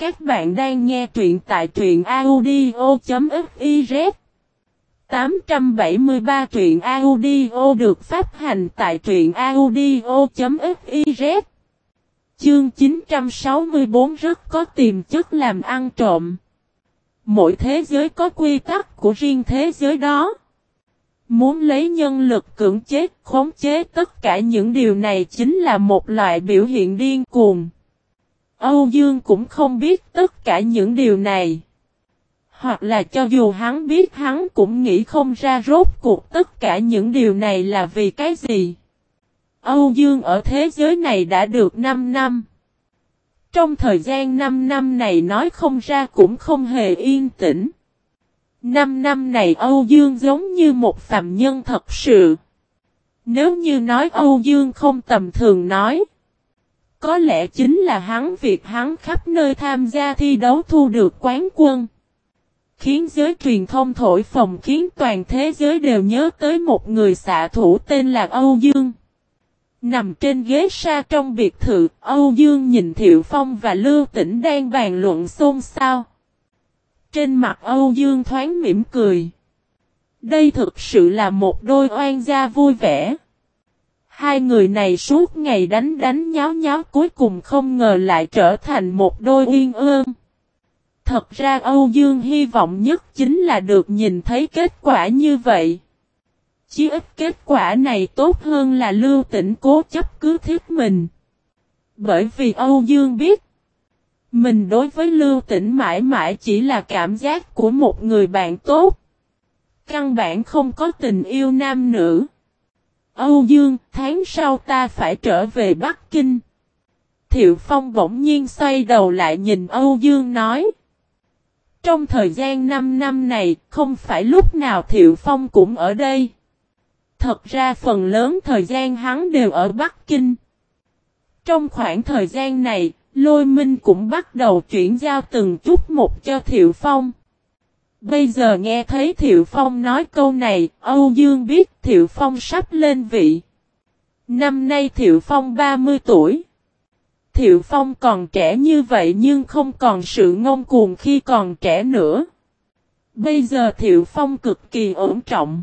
Các bạn đang nghe truyện tại truyện audio.fiz 873 truyện audio được phát hành tại truyện audio.fiz Chương 964 rất có tiềm chất làm ăn trộm. Mỗi thế giới có quy tắc của riêng thế giới đó. Muốn lấy nhân lực cưỡng chế, khống chế tất cả những điều này chính là một loại biểu hiện điên cuồng. Âu Dương cũng không biết tất cả những điều này. Hoặc là cho dù hắn biết, hắn cũng nghĩ không ra rốt cuộc tất cả những điều này là vì cái gì. Âu Dương ở thế giới này đã được 5 năm. Trong thời gian 5 năm này nói không ra cũng không hề yên tĩnh. 5 năm này Âu Dương giống như một phạm nhân thật sự. Nếu như nói Âu Dương không tầm thường nói. Có lẽ chính là hắn việc hắn khắp nơi tham gia thi đấu thu được quán quân. Khiến giới truyền thông thổi phồng khiến toàn thế giới đều nhớ tới một người xạ thủ tên là Âu Dương. Nằm trên ghế sa trong biệt thự, Âu Dương nhìn Thiệu Phong và Lưu Tĩnh đang bàn luận xôn xao. Trên mặt Âu Dương thoáng mỉm cười. Đây thực sự là một đôi oan gia vui vẻ. Hai người này suốt ngày đánh đánh nháo nháo cuối cùng không ngờ lại trở thành một đôi uyên ương. Thật ra Âu Dương hy vọng nhất chính là được nhìn thấy kết quả như vậy. Chí ít kết quả này tốt hơn là lưu tỉnh cố chấp cứ thiết mình. Bởi vì Âu Dương biết. Mình đối với lưu tỉnh mãi mãi chỉ là cảm giác của một người bạn tốt. Căn bản không có tình yêu nam nữ. Âu Dương, tháng sau ta phải trở về Bắc Kinh. Thiệu Phong bỗng nhiên xoay đầu lại nhìn Âu Dương nói. Trong thời gian 5 năm này, không phải lúc nào Thiệu Phong cũng ở đây. Thật ra phần lớn thời gian hắn đều ở Bắc Kinh. Trong khoảng thời gian này, Lôi Minh cũng bắt đầu chuyển giao từng chút một cho Thiệu Phong. Bây giờ nghe thấy Thiệu Phong nói câu này, Âu Dương biết Thiệu Phong sắp lên vị. Năm nay Thiệu Phong 30 tuổi. Thiệu Phong còn trẻ như vậy nhưng không còn sự ngông cuồng khi còn trẻ nữa. Bây giờ Thiệu Phong cực kỳ ổn trọng.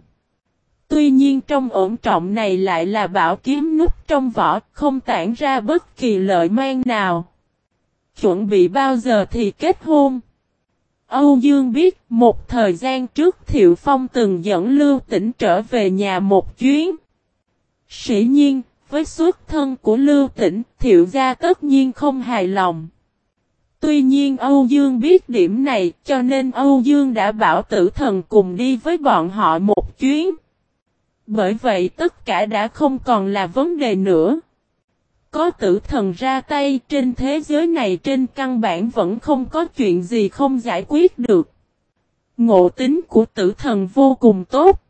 Tuy nhiên trong ổn trọng này lại là bảo kiếm nút trong vỏ, không tản ra bất kỳ lợi mang nào. Chuẩn bị bao giờ thì kết hôn. Âu Dương biết một thời gian trước Thiệu Phong từng dẫn Lưu Tĩnh trở về nhà một chuyến. Sĩ nhiên, với xuất thân của Lưu Tĩnh, Thiệu gia tất nhiên không hài lòng. Tuy nhiên Âu Dương biết điểm này cho nên Âu Dương đã bảo tử thần cùng đi với bọn họ một chuyến. Bởi vậy tất cả đã không còn là vấn đề nữa. Có tử thần ra tay, trên thế giới này trên căn bản vẫn không có chuyện gì không giải quyết được. Ngộ tính của tử thần vô cùng tốt.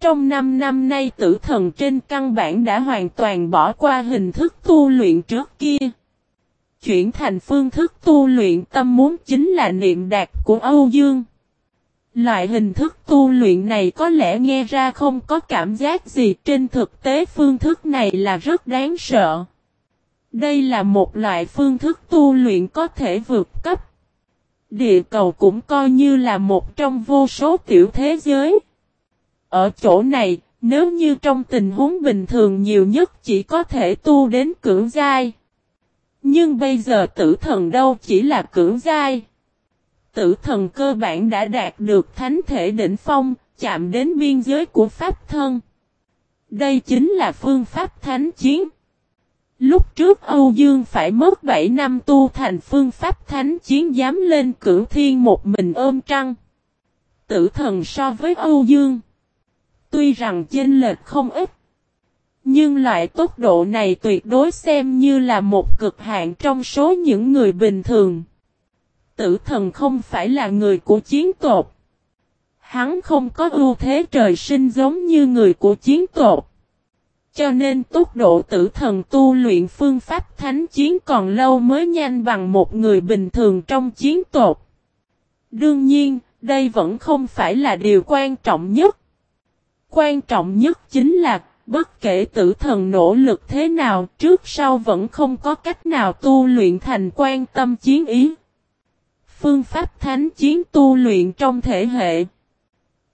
Trong 5 năm nay tử thần trên căn bản đã hoàn toàn bỏ qua hình thức tu luyện trước kia. Chuyển thành phương thức tu luyện, tâm muốn chính là niệm đạt của Âu Dương. Loại hình thức tu luyện này có lẽ nghe ra không có cảm giác gì trên thực tế phương thức này là rất đáng sợ. Đây là một loại phương thức tu luyện có thể vượt cấp. Địa cầu cũng coi như là một trong vô số tiểu thế giới. Ở chỗ này, nếu như trong tình huống bình thường nhiều nhất chỉ có thể tu đến cưỡng giai. Nhưng bây giờ tử thần đâu chỉ là cưỡng giai tử thần cơ bản đã đạt được thánh thể đỉnh phong, chạm đến biên giới của pháp thân. Đây chính là phương pháp thánh chiến. Lúc trước Âu Dương phải mất 7 năm tu thành phương pháp thánh chiến dám lên cửu thiên một mình ôm trăng. Tử thần so với Âu Dương. Tuy rằng chênh lệch không ít. Nhưng loại tốc độ này tuyệt đối xem như là một cực hạn trong số những người bình thường tử thần không phải là người của chiến tộc. Hắn không có ưu thế trời sinh giống như người của chiến tộc. Cho nên tốc độ tử thần tu luyện phương pháp thánh chiến còn lâu mới nhanh bằng một người bình thường trong chiến tộc. Đương nhiên, đây vẫn không phải là điều quan trọng nhất. Quan trọng nhất chính là, bất kể tử thần nỗ lực thế nào, trước sau vẫn không có cách nào tu luyện thành quan tâm chiến ý. Phương pháp thánh chiến tu luyện trong thể hệ.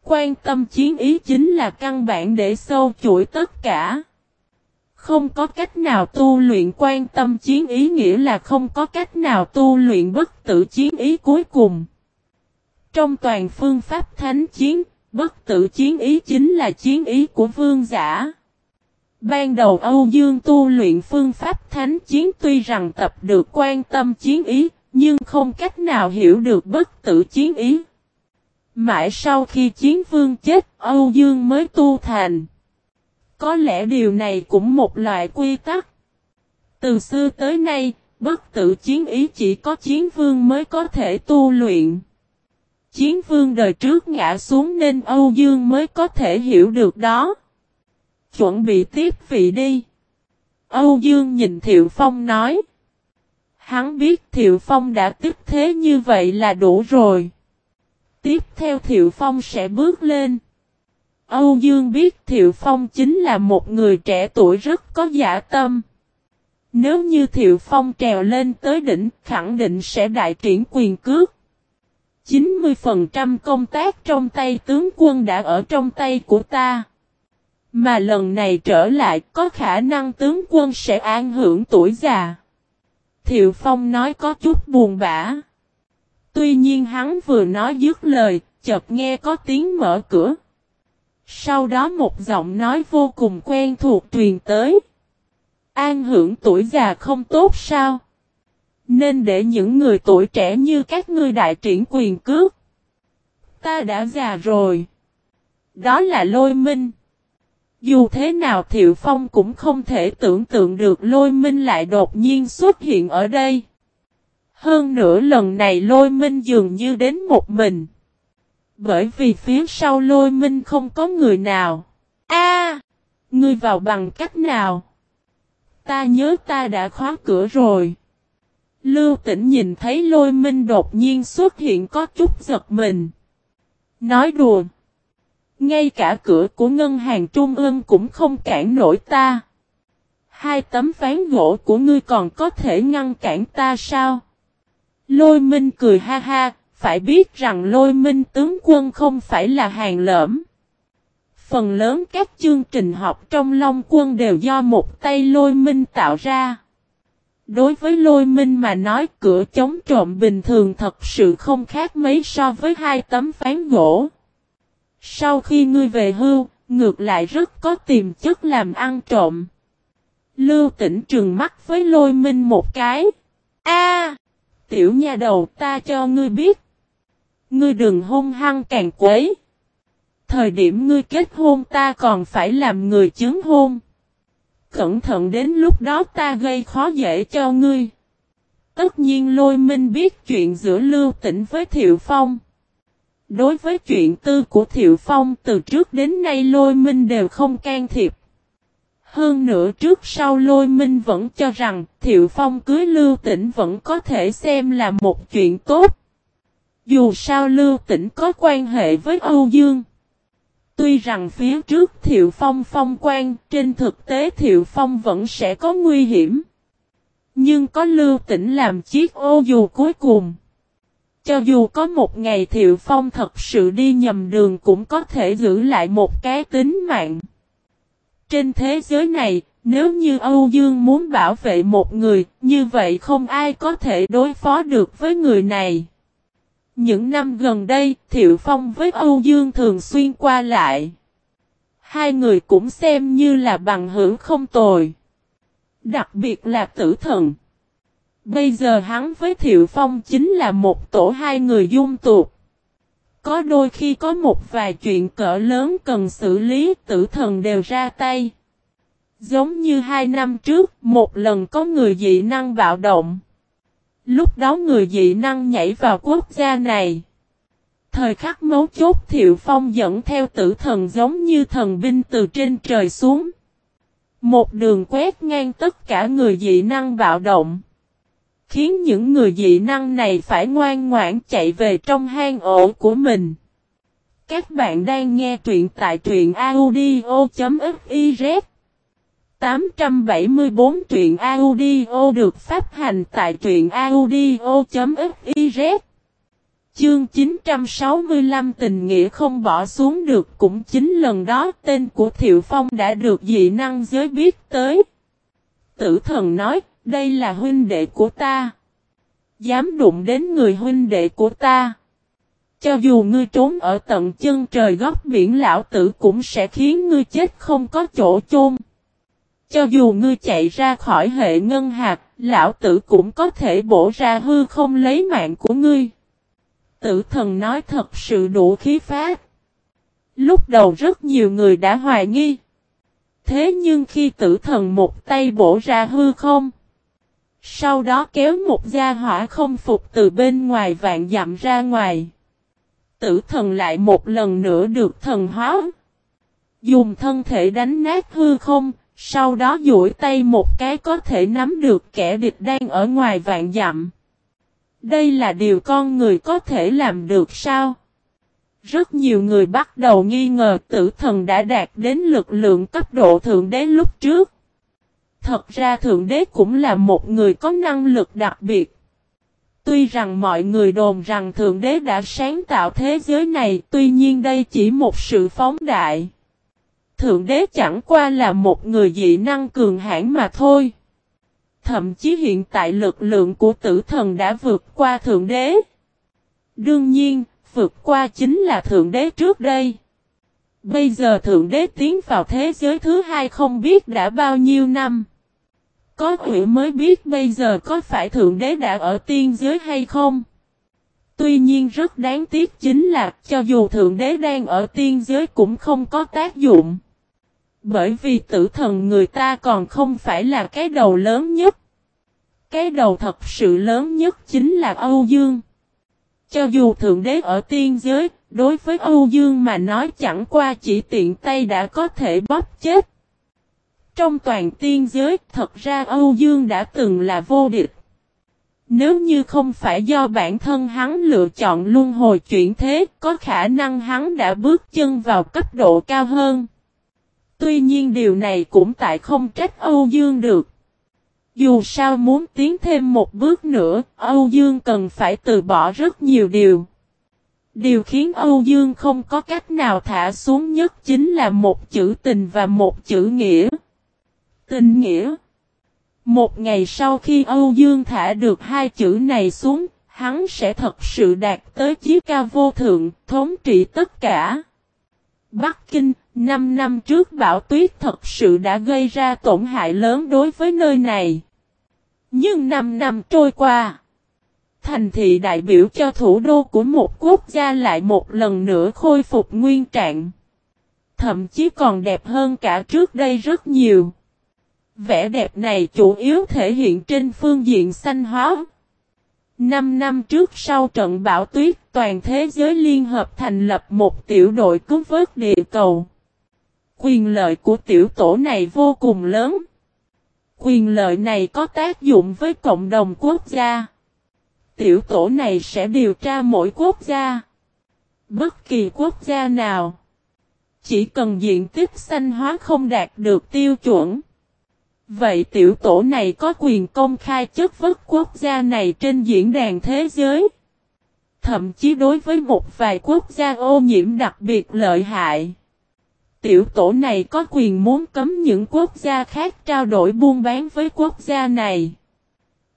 Quan tâm chiến ý chính là căn bản để sâu chuỗi tất cả. Không có cách nào tu luyện quan tâm chiến ý nghĩa là không có cách nào tu luyện bất tử chiến ý cuối cùng. Trong toàn phương pháp thánh chiến, bất tử chiến ý chính là chiến ý của vương giả. Ban đầu Âu Dương tu luyện phương pháp thánh chiến tuy rằng tập được quan tâm chiến ý, nhưng không cách nào hiểu được bất tử chiến ý. Mãi sau khi chiến vương chết, Âu Dương mới tu thành. Có lẽ điều này cũng một loại quy tắc. Từ xưa tới nay, bất tử chiến ý chỉ có chiến vương mới có thể tu luyện. Chiến vương đời trước ngã xuống nên Âu Dương mới có thể hiểu được đó. Chuẩn bị tiếp vị đi. Âu Dương nhìn Thiệu Phong nói. Hắn biết Thiệu Phong đã tiếp thế như vậy là đủ rồi. Tiếp theo Thiệu Phong sẽ bước lên. Âu Dương biết Thiệu Phong chính là một người trẻ tuổi rất có giả tâm. Nếu như Thiệu Phong trèo lên tới đỉnh, khẳng định sẽ đại triển quyền cước. 90% công tác trong tay tướng quân đã ở trong tay của ta. Mà lần này trở lại có khả năng tướng quân sẽ an hưởng tuổi già. Thiệu Phong nói có chút buồn bã. Tuy nhiên hắn vừa nói dứt lời, chợt nghe có tiếng mở cửa. Sau đó một giọng nói vô cùng quen thuộc truyền tới. An hưởng tuổi già không tốt sao? Nên để những người tuổi trẻ như các ngươi đại triển quyền cước. Ta đã già rồi. Đó là lôi minh. Dù thế nào Thiệu Phong cũng không thể tưởng tượng được lôi minh lại đột nhiên xuất hiện ở đây. Hơn nữa lần này lôi minh dường như đến một mình. Bởi vì phía sau lôi minh không có người nào. A, Ngươi vào bằng cách nào? Ta nhớ ta đã khóa cửa rồi. Lưu tỉnh nhìn thấy lôi minh đột nhiên xuất hiện có chút giật mình. Nói đùa. Ngay cả cửa của ngân hàng trung ương cũng không cản nổi ta. Hai tấm phán gỗ của ngươi còn có thể ngăn cản ta sao? Lôi minh cười ha ha, phải biết rằng lôi minh tướng quân không phải là hàng lỡm. Phần lớn các chương trình học trong Long quân đều do một tay lôi minh tạo ra. Đối với lôi minh mà nói cửa chống trộm bình thường thật sự không khác mấy so với hai tấm phán gỗ. Sau khi ngươi về hưu, ngược lại rất có tiềm chất làm ăn trộm. Lưu tỉnh trừng mắt với lôi minh một cái. A, Tiểu nha đầu ta cho ngươi biết. Ngươi đừng hung hăng càng quấy. Thời điểm ngươi kết hôn ta còn phải làm người chứng hôn. Cẩn thận đến lúc đó ta gây khó dễ cho ngươi. Tất nhiên lôi minh biết chuyện giữa Lưu Tĩnh với Thiệu Phong. Đối với chuyện tư của Thiệu Phong từ trước đến nay lôi minh đều không can thiệp. Hơn nữa trước sau lôi minh vẫn cho rằng Thiệu Phong cưới Lưu Tĩnh vẫn có thể xem là một chuyện tốt. Dù sao Lưu Tĩnh có quan hệ với Âu Dương. Tuy rằng phía trước Thiệu Phong phong quan, trên thực tế Thiệu Phong vẫn sẽ có nguy hiểm. Nhưng có Lưu Tĩnh làm chiếc ô dù cuối cùng. Cho dù có một ngày Thiệu Phong thật sự đi nhầm đường cũng có thể giữ lại một cái tính mạng. Trên thế giới này, nếu như Âu Dương muốn bảo vệ một người, như vậy không ai có thể đối phó được với người này. Những năm gần đây, Thiệu Phong với Âu Dương thường xuyên qua lại. Hai người cũng xem như là bằng hữu không tồi. Đặc biệt là tử thần. Bây giờ hắn với Thiệu Phong chính là một tổ hai người dung tuột. Có đôi khi có một vài chuyện cỡ lớn cần xử lý tử thần đều ra tay. Giống như hai năm trước, một lần có người dị năng bạo động. Lúc đó người dị năng nhảy vào quốc gia này. Thời khắc mấu chốt Thiệu Phong dẫn theo tử thần giống như thần binh từ trên trời xuống. Một đường quét ngang tất cả người dị năng bạo động. Khiến những người dị năng này phải ngoan ngoãn chạy về trong hang ổ của mình. Các bạn đang nghe truyện tại truyện audio.fiz 874 truyện audio được phát hành tại truyện audio.fiz Chương 965 tình nghĩa không bỏ xuống được cũng chính lần đó tên của Thiệu Phong đã được dị năng giới biết tới. Tử thần nói, đây là huynh đệ của ta. Dám đụng đến người huynh đệ của ta. Cho dù ngươi trốn ở tận chân trời góc biển lão tử cũng sẽ khiến ngươi chết không có chỗ chôn. Cho dù ngươi chạy ra khỏi hệ ngân hạt, lão tử cũng có thể bổ ra hư không lấy mạng của ngươi. Tử thần nói thật sự đủ khí phát. Lúc đầu rất nhiều người đã hoài nghi. Thế nhưng khi tử thần một tay bổ ra hư không. Sau đó kéo một gia hỏa không phục từ bên ngoài vạn dặm ra ngoài. Tử thần lại một lần nữa được thần hóa. Dùng thân thể đánh nát hư không, sau đó duỗi tay một cái có thể nắm được kẻ địch đang ở ngoài vạn dặm. Đây là điều con người có thể làm được sao? Rất nhiều người bắt đầu nghi ngờ tử thần đã đạt đến lực lượng cấp độ thượng đế lúc trước. Thật ra thượng đế cũng là một người có năng lực đặc biệt. Tuy rằng mọi người đồn rằng thượng đế đã sáng tạo thế giới này, tuy nhiên đây chỉ một sự phóng đại. Thượng đế chẳng qua là một người dị năng cường hãn mà thôi. Thậm chí hiện tại lực lượng của tử thần đã vượt qua Thượng Đế. Đương nhiên, vượt qua chính là Thượng Đế trước đây. Bây giờ Thượng Đế tiến vào thế giới thứ hai không biết đã bao nhiêu năm. Có quỷ mới biết bây giờ có phải Thượng Đế đã ở tiên giới hay không. Tuy nhiên rất đáng tiếc chính là cho dù Thượng Đế đang ở tiên giới cũng không có tác dụng. Bởi vì tử thần người ta còn không phải là cái đầu lớn nhất. Cái đầu thật sự lớn nhất chính là Âu Dương. Cho dù Thượng Đế ở tiên giới, đối với Âu Dương mà nói chẳng qua chỉ tiện tay đã có thể bóp chết. Trong toàn tiên giới, thật ra Âu Dương đã từng là vô địch. Nếu như không phải do bản thân hắn lựa chọn luân hồi chuyển thế, có khả năng hắn đã bước chân vào cấp độ cao hơn. Tuy nhiên điều này cũng tại không trách Âu Dương được. Dù sao muốn tiến thêm một bước nữa, Âu Dương cần phải từ bỏ rất nhiều điều. Điều khiến Âu Dương không có cách nào thả xuống nhất chính là một chữ tình và một chữ nghĩa. Tình nghĩa Một ngày sau khi Âu Dương thả được hai chữ này xuống, hắn sẽ thật sự đạt tới chí cao vô thượng, thống trị tất cả. Bắc Kinh, Năm năm trước bão tuyết thật sự đã gây ra tổn hại lớn đối với nơi này. Nhưng năm năm trôi qua, thành thị đại biểu cho thủ đô của một quốc gia lại một lần nữa khôi phục nguyên trạng. Thậm chí còn đẹp hơn cả trước đây rất nhiều. Vẻ đẹp này chủ yếu thể hiện trên phương diện xanh hóa. Năm năm trước sau trận bão tuyết, toàn thế giới liên hợp thành lập một tiểu đội cứu vớt địa cầu. Quyền lợi của tiểu tổ này vô cùng lớn. Quyền lợi này có tác dụng với cộng đồng quốc gia. Tiểu tổ này sẽ điều tra mỗi quốc gia. Bất kỳ quốc gia nào. Chỉ cần diện tích xanh hóa không đạt được tiêu chuẩn. Vậy tiểu tổ này có quyền công khai chất vấn quốc gia này trên diễn đàn thế giới. Thậm chí đối với một vài quốc gia ô nhiễm đặc biệt lợi hại tiểu tổ này có quyền muốn cấm những quốc gia khác trao đổi buôn bán với quốc gia này.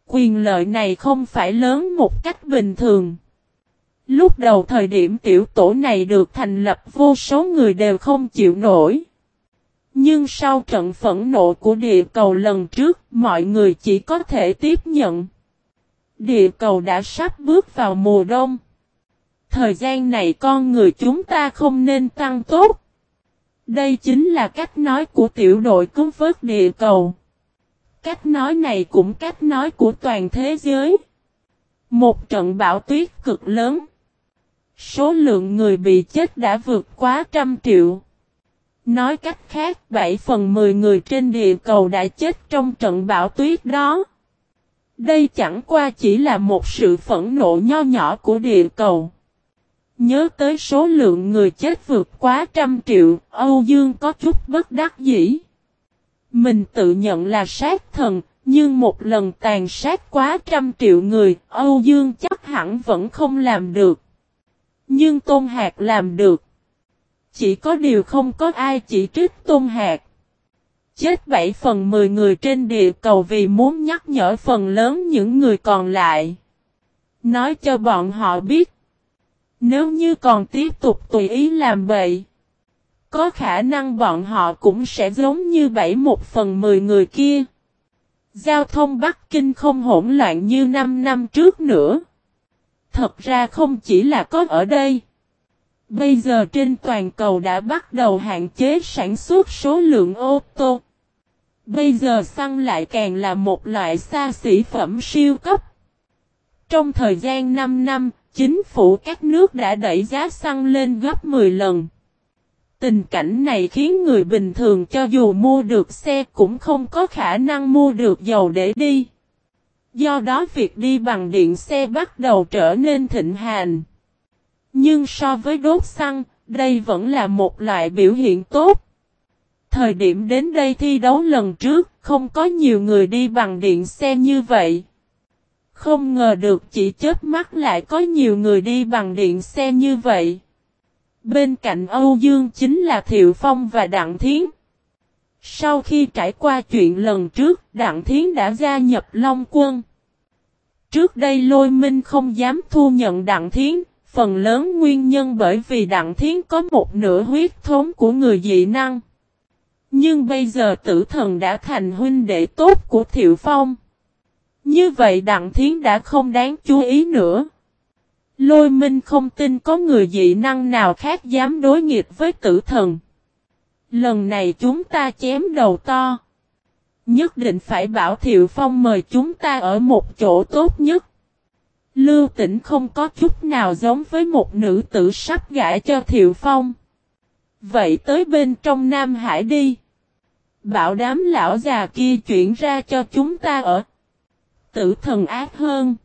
Quyền lợi này không phải lớn một cách bình thường. Lúc đầu thời điểm tiểu tổ này được thành lập, vô số người đều không chịu nổi. Nhưng sau trận phẫn nộ của địa cầu lần trước, mọi người chỉ có thể tiếp nhận. Địa cầu đã sắp bước vào mùa đông. Thời gian này con người chúng ta không nên tăng tốt. Đây chính là cách nói của tiểu đội cứu vớt địa cầu. Cách nói này cũng cách nói của toàn thế giới. Một trận bão tuyết cực lớn. Số lượng người bị chết đã vượt quá trăm triệu. Nói cách khác 7 phần 10 người trên địa cầu đã chết trong trận bão tuyết đó. Đây chẳng qua chỉ là một sự phẫn nộ nho nhỏ của địa cầu. Nhớ tới số lượng người chết vượt quá trăm triệu, Âu Dương có chút bất đắc dĩ. Mình tự nhận là sát thần, nhưng một lần tàn sát quá trăm triệu người, Âu Dương chắc hẳn vẫn không làm được. Nhưng Tôn Hạc làm được. Chỉ có điều không có ai chỉ trích Tôn Hạc. Chết 7 phần 10 người trên địa cầu vì muốn nhắc nhở phần lớn những người còn lại. Nói cho bọn họ biết. Nếu như còn tiếp tục tùy ý làm vậy. Có khả năng bọn họ cũng sẽ giống như 7 một phần 10 người kia. Giao thông Bắc Kinh không hỗn loạn như 5 năm trước nữa. Thật ra không chỉ là có ở đây. Bây giờ trên toàn cầu đã bắt đầu hạn chế sản xuất số lượng ô tô. Bây giờ xăng lại càng là một loại xa xỉ phẩm siêu cấp. Trong thời gian 5 năm, chính phủ các nước đã đẩy giá xăng lên gấp 10 lần. Tình cảnh này khiến người bình thường cho dù mua được xe cũng không có khả năng mua được dầu để đi. Do đó việc đi bằng điện xe bắt đầu trở nên thịnh hành. Nhưng so với đốt xăng, đây vẫn là một loại biểu hiện tốt. Thời điểm đến đây thi đấu lần trước, không có nhiều người đi bằng điện xe như vậy. Không ngờ được chỉ chết mắt lại có nhiều người đi bằng điện xe như vậy. Bên cạnh Âu Dương chính là Thiệu Phong và Đặng Thiến. Sau khi trải qua chuyện lần trước, Đặng Thiến đã gia nhập Long Quân. Trước đây Lôi Minh không dám thu nhận Đặng Thiến, phần lớn nguyên nhân bởi vì Đặng Thiến có một nửa huyết thống của người dị năng. Nhưng bây giờ tử thần đã thành huynh đệ tốt của Thiệu Phong. Như vậy Đặng Thiến đã không đáng chú ý nữa. Lôi minh không tin có người dị năng nào khác dám đối nghịch với tử thần. Lần này chúng ta chém đầu to. Nhất định phải bảo Thiệu Phong mời chúng ta ở một chỗ tốt nhất. Lưu tỉnh không có chút nào giống với một nữ tử sắp gã cho Thiệu Phong. Vậy tới bên trong Nam Hải đi. Bảo đám lão già kia chuyển ra cho chúng ta ở. Tử thần ác hơn.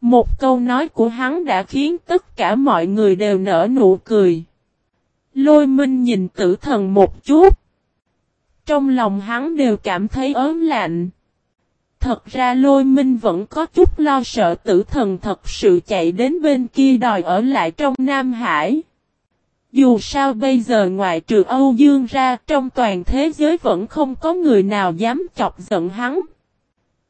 Một câu nói của hắn đã khiến tất cả mọi người đều nở nụ cười. Lôi minh nhìn tử thần một chút. Trong lòng hắn đều cảm thấy ớn lạnh. Thật ra lôi minh vẫn có chút lo sợ tử thần thật sự chạy đến bên kia đòi ở lại trong Nam Hải. Dù sao bây giờ ngoại trừ Âu Dương ra, trong toàn thế giới vẫn không có người nào dám chọc giận hắn.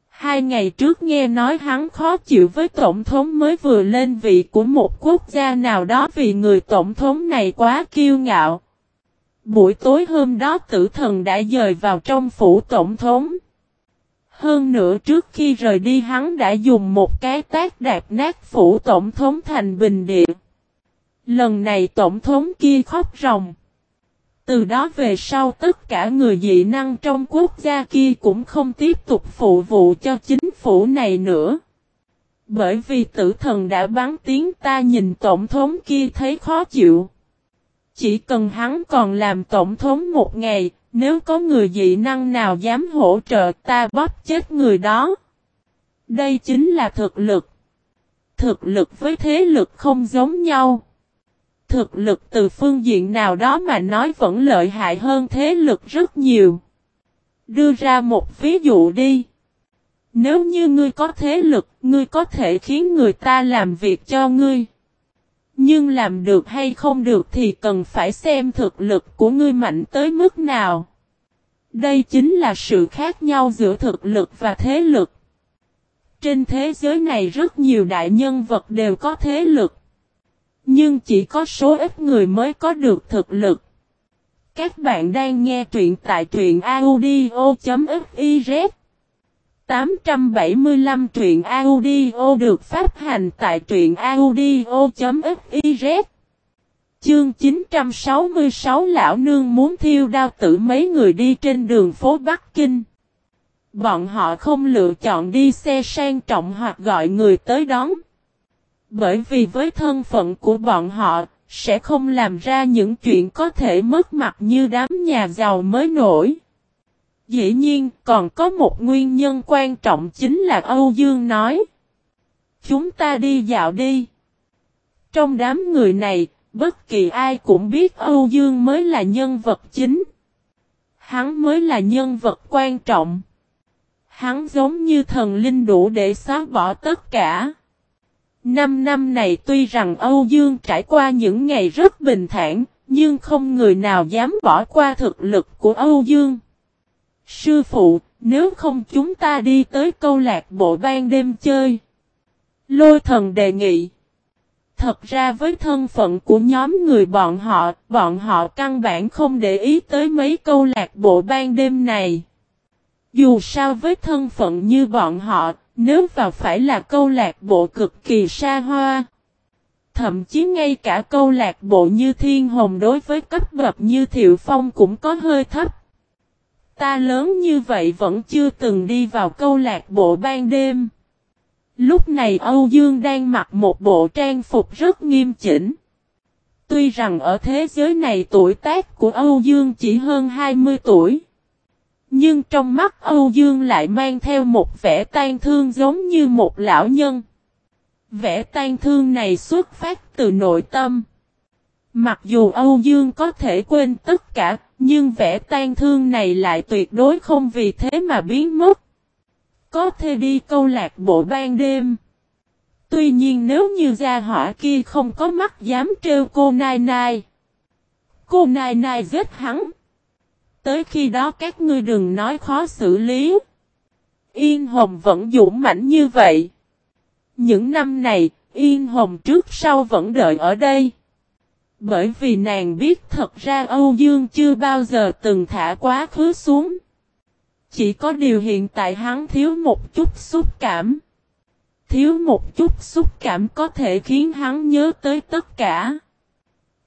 Hai ngày trước nghe nói hắn khó chịu với tổng thống mới vừa lên vị của một quốc gia nào đó vì người tổng thống này quá kiêu ngạo. Buổi tối hôm đó tử thần đã dời vào trong phủ tổng thống. Hơn nữa trước khi rời đi hắn đã dùng một cái tác đạp nát phủ tổng thống thành bình địa. Lần này tổng thống kia khóc ròng. Từ đó về sau tất cả người dị năng trong quốc gia kia cũng không tiếp tục phụ vụ cho chính phủ này nữa. Bởi vì tử thần đã bắn tiếng ta nhìn tổng thống kia thấy khó chịu. Chỉ cần hắn còn làm tổng thống một ngày, nếu có người dị năng nào dám hỗ trợ ta bóp chết người đó. Đây chính là thực lực. Thực lực với thế lực không giống nhau. Thực lực từ phương diện nào đó mà nói vẫn lợi hại hơn thế lực rất nhiều. Đưa ra một ví dụ đi. Nếu như ngươi có thế lực, ngươi có thể khiến người ta làm việc cho ngươi. Nhưng làm được hay không được thì cần phải xem thực lực của ngươi mạnh tới mức nào. Đây chính là sự khác nhau giữa thực lực và thế lực. Trên thế giới này rất nhiều đại nhân vật đều có thế lực. Nhưng chỉ có số ít người mới có được thực lực. Các bạn đang nghe truyện tại truyện audio.fiz 875 truyện audio được phát hành tại truyện audio.fiz Chương 966 Lão Nương muốn thiêu đao tử mấy người đi trên đường phố Bắc Kinh. Bọn họ không lựa chọn đi xe sang trọng hoặc gọi người tới đón. Bởi vì với thân phận của bọn họ, sẽ không làm ra những chuyện có thể mất mặt như đám nhà giàu mới nổi. Dĩ nhiên, còn có một nguyên nhân quan trọng chính là Âu Dương nói. Chúng ta đi dạo đi. Trong đám người này, bất kỳ ai cũng biết Âu Dương mới là nhân vật chính. Hắn mới là nhân vật quan trọng. Hắn giống như thần linh đủ để xóa bỏ tất cả. Năm năm này tuy rằng Âu Dương trải qua những ngày rất bình thản, nhưng không người nào dám bỏ qua thực lực của Âu Dương. Sư phụ, nếu không chúng ta đi tới câu lạc bộ ban đêm chơi. Lôi thần đề nghị. Thật ra với thân phận của nhóm người bọn họ, bọn họ căn bản không để ý tới mấy câu lạc bộ ban đêm này. Dù sao với thân phận như bọn họ, nếu vào phải là câu lạc bộ cực kỳ xa hoa. Thậm chí ngay cả câu lạc bộ như Thiên Hồng đối với cấp bậc như Thiệu Phong cũng có hơi thấp. Ta lớn như vậy vẫn chưa từng đi vào câu lạc bộ ban đêm. Lúc này Âu Dương đang mặc một bộ trang phục rất nghiêm chỉnh. Tuy rằng ở thế giới này tuổi tác của Âu Dương chỉ hơn 20 tuổi. Nhưng trong mắt Âu Dương lại mang theo một vẻ tan thương giống như một lão nhân. Vẻ tan thương này xuất phát từ nội tâm. Mặc dù Âu Dương có thể quên tất cả, nhưng vẻ tan thương này lại tuyệt đối không vì thế mà biến mất. Có thể đi câu lạc bộ ban đêm. Tuy nhiên nếu như gia hỏa kia không có mắt dám trêu cô Nai Nai. Cô Nai Nai giết hắn. Tới khi đó các ngươi đừng nói khó xử lý. Yên Hồng vẫn dũng mãnh như vậy. Những năm này, Yên Hồng trước sau vẫn đợi ở đây. Bởi vì nàng biết thật ra Âu Dương chưa bao giờ từng thả quá khứ xuống. Chỉ có điều hiện tại hắn thiếu một chút xúc cảm. Thiếu một chút xúc cảm có thể khiến hắn nhớ tới tất cả.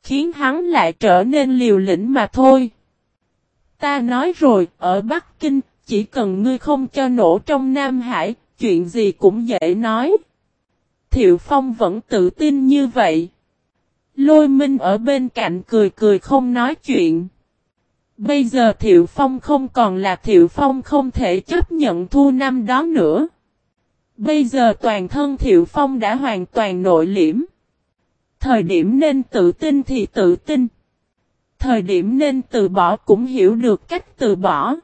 Khiến hắn lại trở nên liều lĩnh mà thôi. Ta nói rồi, ở Bắc Kinh, chỉ cần ngươi không cho nổ trong Nam Hải, chuyện gì cũng dễ nói. Thiệu Phong vẫn tự tin như vậy. Lôi Minh ở bên cạnh cười cười không nói chuyện. Bây giờ Thiệu Phong không còn là Thiệu Phong không thể chấp nhận thu năm đó nữa. Bây giờ toàn thân Thiệu Phong đã hoàn toàn nội liễm. Thời điểm nên tự tin thì tự tin. Thời điểm nên từ bỏ cũng hiểu được cách từ bỏ.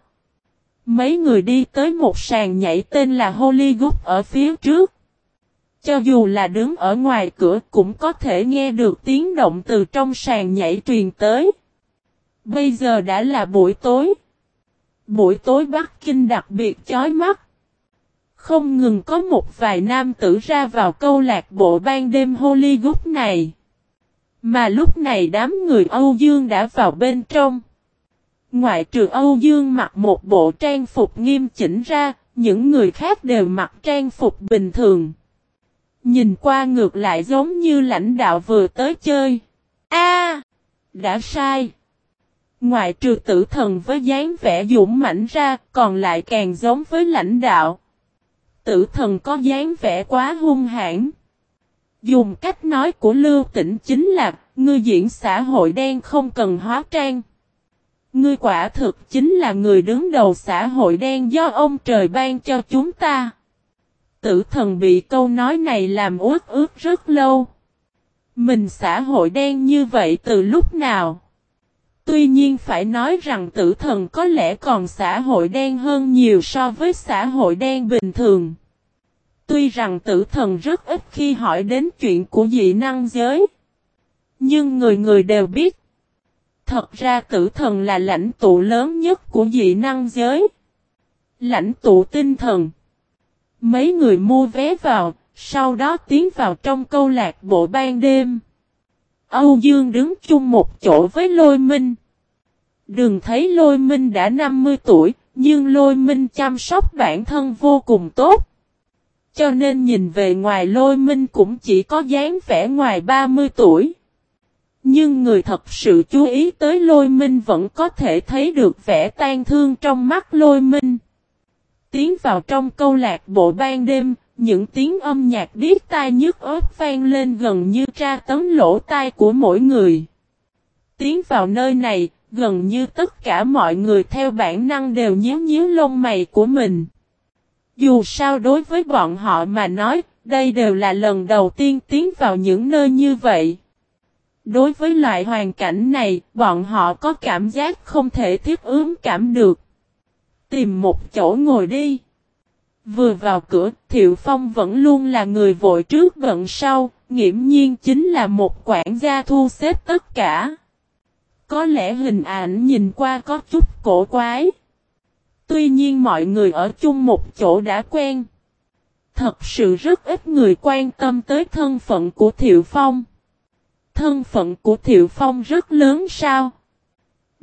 Mấy người đi tới một sàn nhảy tên là Hollywood ở phía trước. Cho dù là đứng ở ngoài cửa cũng có thể nghe được tiếng động từ trong sàn nhảy truyền tới. Bây giờ đã là buổi tối. Buổi tối Bắc Kinh đặc biệt chói mắt. Không ngừng có một vài nam tử ra vào câu lạc bộ ban đêm Hollywood này. Mà lúc này đám người Âu Dương đã vào bên trong. Ngoại trừ Âu Dương mặc một bộ trang phục nghiêm chỉnh ra, những người khác đều mặc trang phục bình thường. Nhìn qua ngược lại giống như lãnh đạo vừa tới chơi. A, Đã sai! Ngoài trừ tử thần với dáng vẻ dũng mãnh ra, còn lại càng giống với lãnh đạo. Tử thần có dáng vẻ quá hung hãn. Dùng cách nói của Lưu Tĩnh chính là, ngươi diễn xã hội đen không cần hóa trang. Ngươi quả thực chính là người đứng đầu xã hội đen do ông trời ban cho chúng ta. Tử thần bị câu nói này làm ướt ướt rất lâu. Mình xã hội đen như vậy từ lúc nào? Tuy nhiên phải nói rằng tử thần có lẽ còn xã hội đen hơn nhiều so với xã hội đen bình thường. Tuy rằng tử thần rất ít khi hỏi đến chuyện của dị năng giới. Nhưng người người đều biết. Thật ra tử thần là lãnh tụ lớn nhất của dị năng giới. Lãnh tụ tinh thần. Mấy người mua vé vào, sau đó tiến vào trong câu lạc bộ ban đêm. Âu Dương đứng chung một chỗ với Lôi Minh. Đừng thấy Lôi Minh đã 50 tuổi, nhưng Lôi Minh chăm sóc bản thân vô cùng tốt. Cho nên nhìn về ngoài Lôi Minh cũng chỉ có dáng vẻ ngoài 30 tuổi. Nhưng người thật sự chú ý tới Lôi Minh vẫn có thể thấy được vẻ tan thương trong mắt Lôi Minh. Tiến vào trong câu lạc bộ ban đêm, những tiếng âm nhạc điếc tai nhức ớt vang lên gần như tra tấn lỗ tai của mỗi người. Tiến vào nơi này, gần như tất cả mọi người theo bản năng đều nhíu nhíu lông mày của mình. Dù sao đối với bọn họ mà nói, đây đều là lần đầu tiên tiến vào những nơi như vậy. Đối với loại hoàn cảnh này, bọn họ có cảm giác không thể thiết ứng cảm được. Tìm một chỗ ngồi đi. Vừa vào cửa, Thiệu Phong vẫn luôn là người vội trước bận sau, nghiễm nhiên chính là một quản gia thu xếp tất cả. Có lẽ hình ảnh nhìn qua có chút cổ quái. Tuy nhiên mọi người ở chung một chỗ đã quen. Thật sự rất ít người quan tâm tới thân phận của Thiệu Phong. Thân phận của Thiệu Phong rất lớn sao?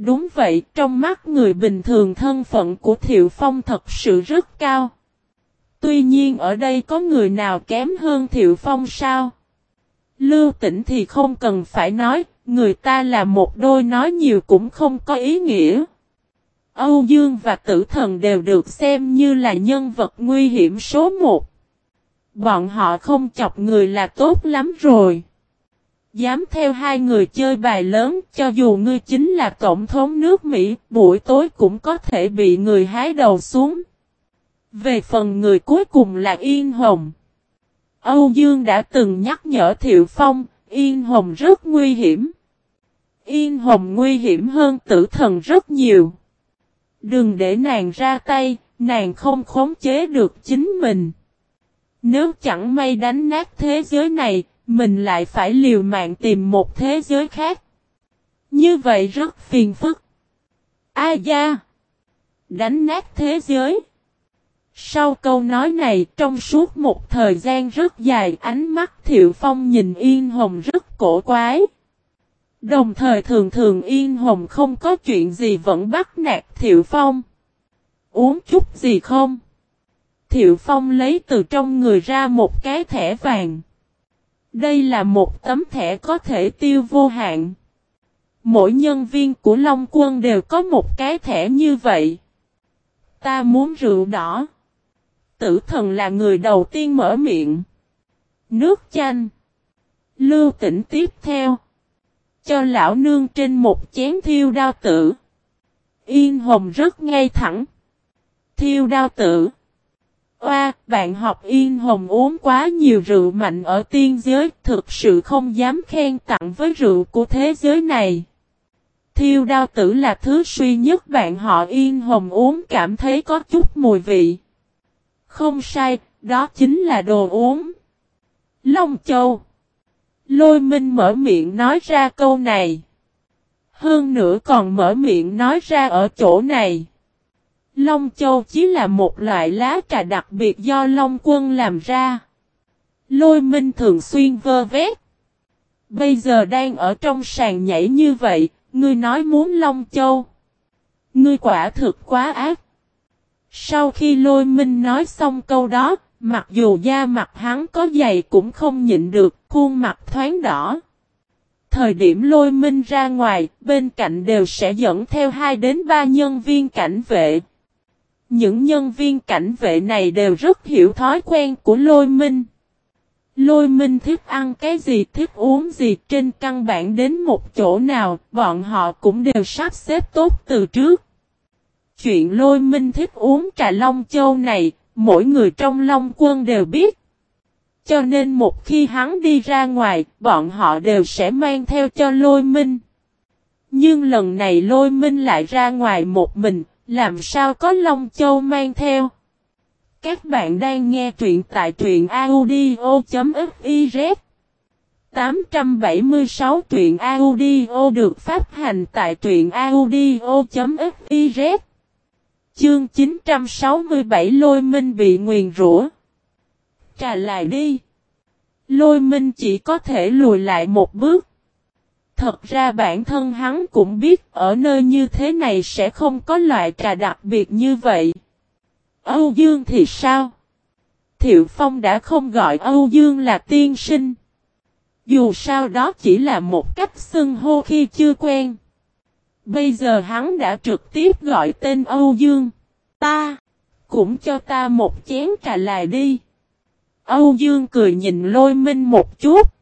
Đúng vậy, trong mắt người bình thường thân phận của Thiệu Phong thật sự rất cao. Tuy nhiên ở đây có người nào kém hơn Thiệu Phong sao? Lưu tỉnh thì không cần phải nói, người ta là một đôi nói nhiều cũng không có ý nghĩa. Âu Dương và tử thần đều được xem như là nhân vật nguy hiểm số một. Bọn họ không chọc người là tốt lắm rồi. Dám theo hai người chơi bài lớn cho dù ngươi chính là tổng thống nước Mỹ, buổi tối cũng có thể bị người hái đầu xuống. Về phần người cuối cùng là Yên Hồng. Âu Dương đã từng nhắc nhở Thiệu Phong, Yên Hồng rất nguy hiểm. Yên Hồng nguy hiểm hơn tử thần rất nhiều. Đừng để nàng ra tay, nàng không khống chế được chính mình. Nếu chẳng may đánh nát thế giới này, mình lại phải liều mạng tìm một thế giới khác. Như vậy rất phiền phức. A da! Đánh nát thế giới. Sau câu nói này, trong suốt một thời gian rất dài, ánh mắt Thiệu Phong nhìn Yên Hồng rất cổ quái. Đồng thời thường thường Yên Hồng không có chuyện gì vẫn bắt nạt Thiệu Phong. Uống chút gì không? Thiệu Phong lấy từ trong người ra một cái thẻ vàng. Đây là một tấm thẻ có thể tiêu vô hạn. Mỗi nhân viên của Long Quân đều có một cái thẻ như vậy. Ta muốn rượu đỏ. Tử thần là người đầu tiên mở miệng. Nước chanh. Lưu tỉnh tiếp theo. Cho lão nương trên một chén thiêu đao tử. Yên hồng rất ngay thẳng. Thiêu đao tử. Oa, bạn học Yên Hồng uống quá nhiều rượu mạnh ở tiên giới, thực sự không dám khen tặng với rượu của thế giới này. Thiêu đao tử là thứ suy nhất bạn họ Yên Hồng uống cảm thấy có chút mùi vị. Không sai, đó chính là đồ uống. Long Châu Lôi Minh mở miệng nói ra câu này. Hơn nữa còn mở miệng nói ra ở chỗ này. Long Châu chỉ là một loại lá trà đặc biệt do Long Quân làm ra. Lôi Minh thường xuyên vơ vét. Bây giờ đang ở trong sàn nhảy như vậy, ngươi nói muốn Long Châu. Ngươi quả thực quá ác. Sau khi lôi minh nói xong câu đó, mặc dù da mặt hắn có dày cũng không nhịn được, khuôn mặt thoáng đỏ. Thời điểm lôi minh ra ngoài, bên cạnh đều sẽ dẫn theo hai đến ba nhân viên cảnh vệ. Những nhân viên cảnh vệ này đều rất hiểu thói quen của lôi minh. Lôi minh thích ăn cái gì thích uống gì trên căn bản đến một chỗ nào, bọn họ cũng đều sắp xếp tốt từ trước. Chuyện lôi minh thích uống trà Long Châu này, mỗi người trong Long quân đều biết. Cho nên một khi hắn đi ra ngoài, bọn họ đều sẽ mang theo cho lôi minh. Nhưng lần này lôi minh lại ra ngoài một mình, làm sao có Long Châu mang theo? Các bạn đang nghe truyện tại truyện audio.fiz 876 truyện audio được phát hành tại truyện audio.fiz Chương 967 Lôi Minh bị nguyền rủa Trả lại đi. Lôi Minh chỉ có thể lùi lại một bước. Thật ra bản thân hắn cũng biết ở nơi như thế này sẽ không có loại trà đặc biệt như vậy. Âu Dương thì sao? Thiệu Phong đã không gọi Âu Dương là tiên sinh. Dù sao đó chỉ là một cách xưng hô khi chưa quen. Bây giờ hắn đã trực tiếp gọi tên Âu Dương. Ta, cũng cho ta một chén trà lại đi. Âu Dương cười nhìn lôi minh một chút.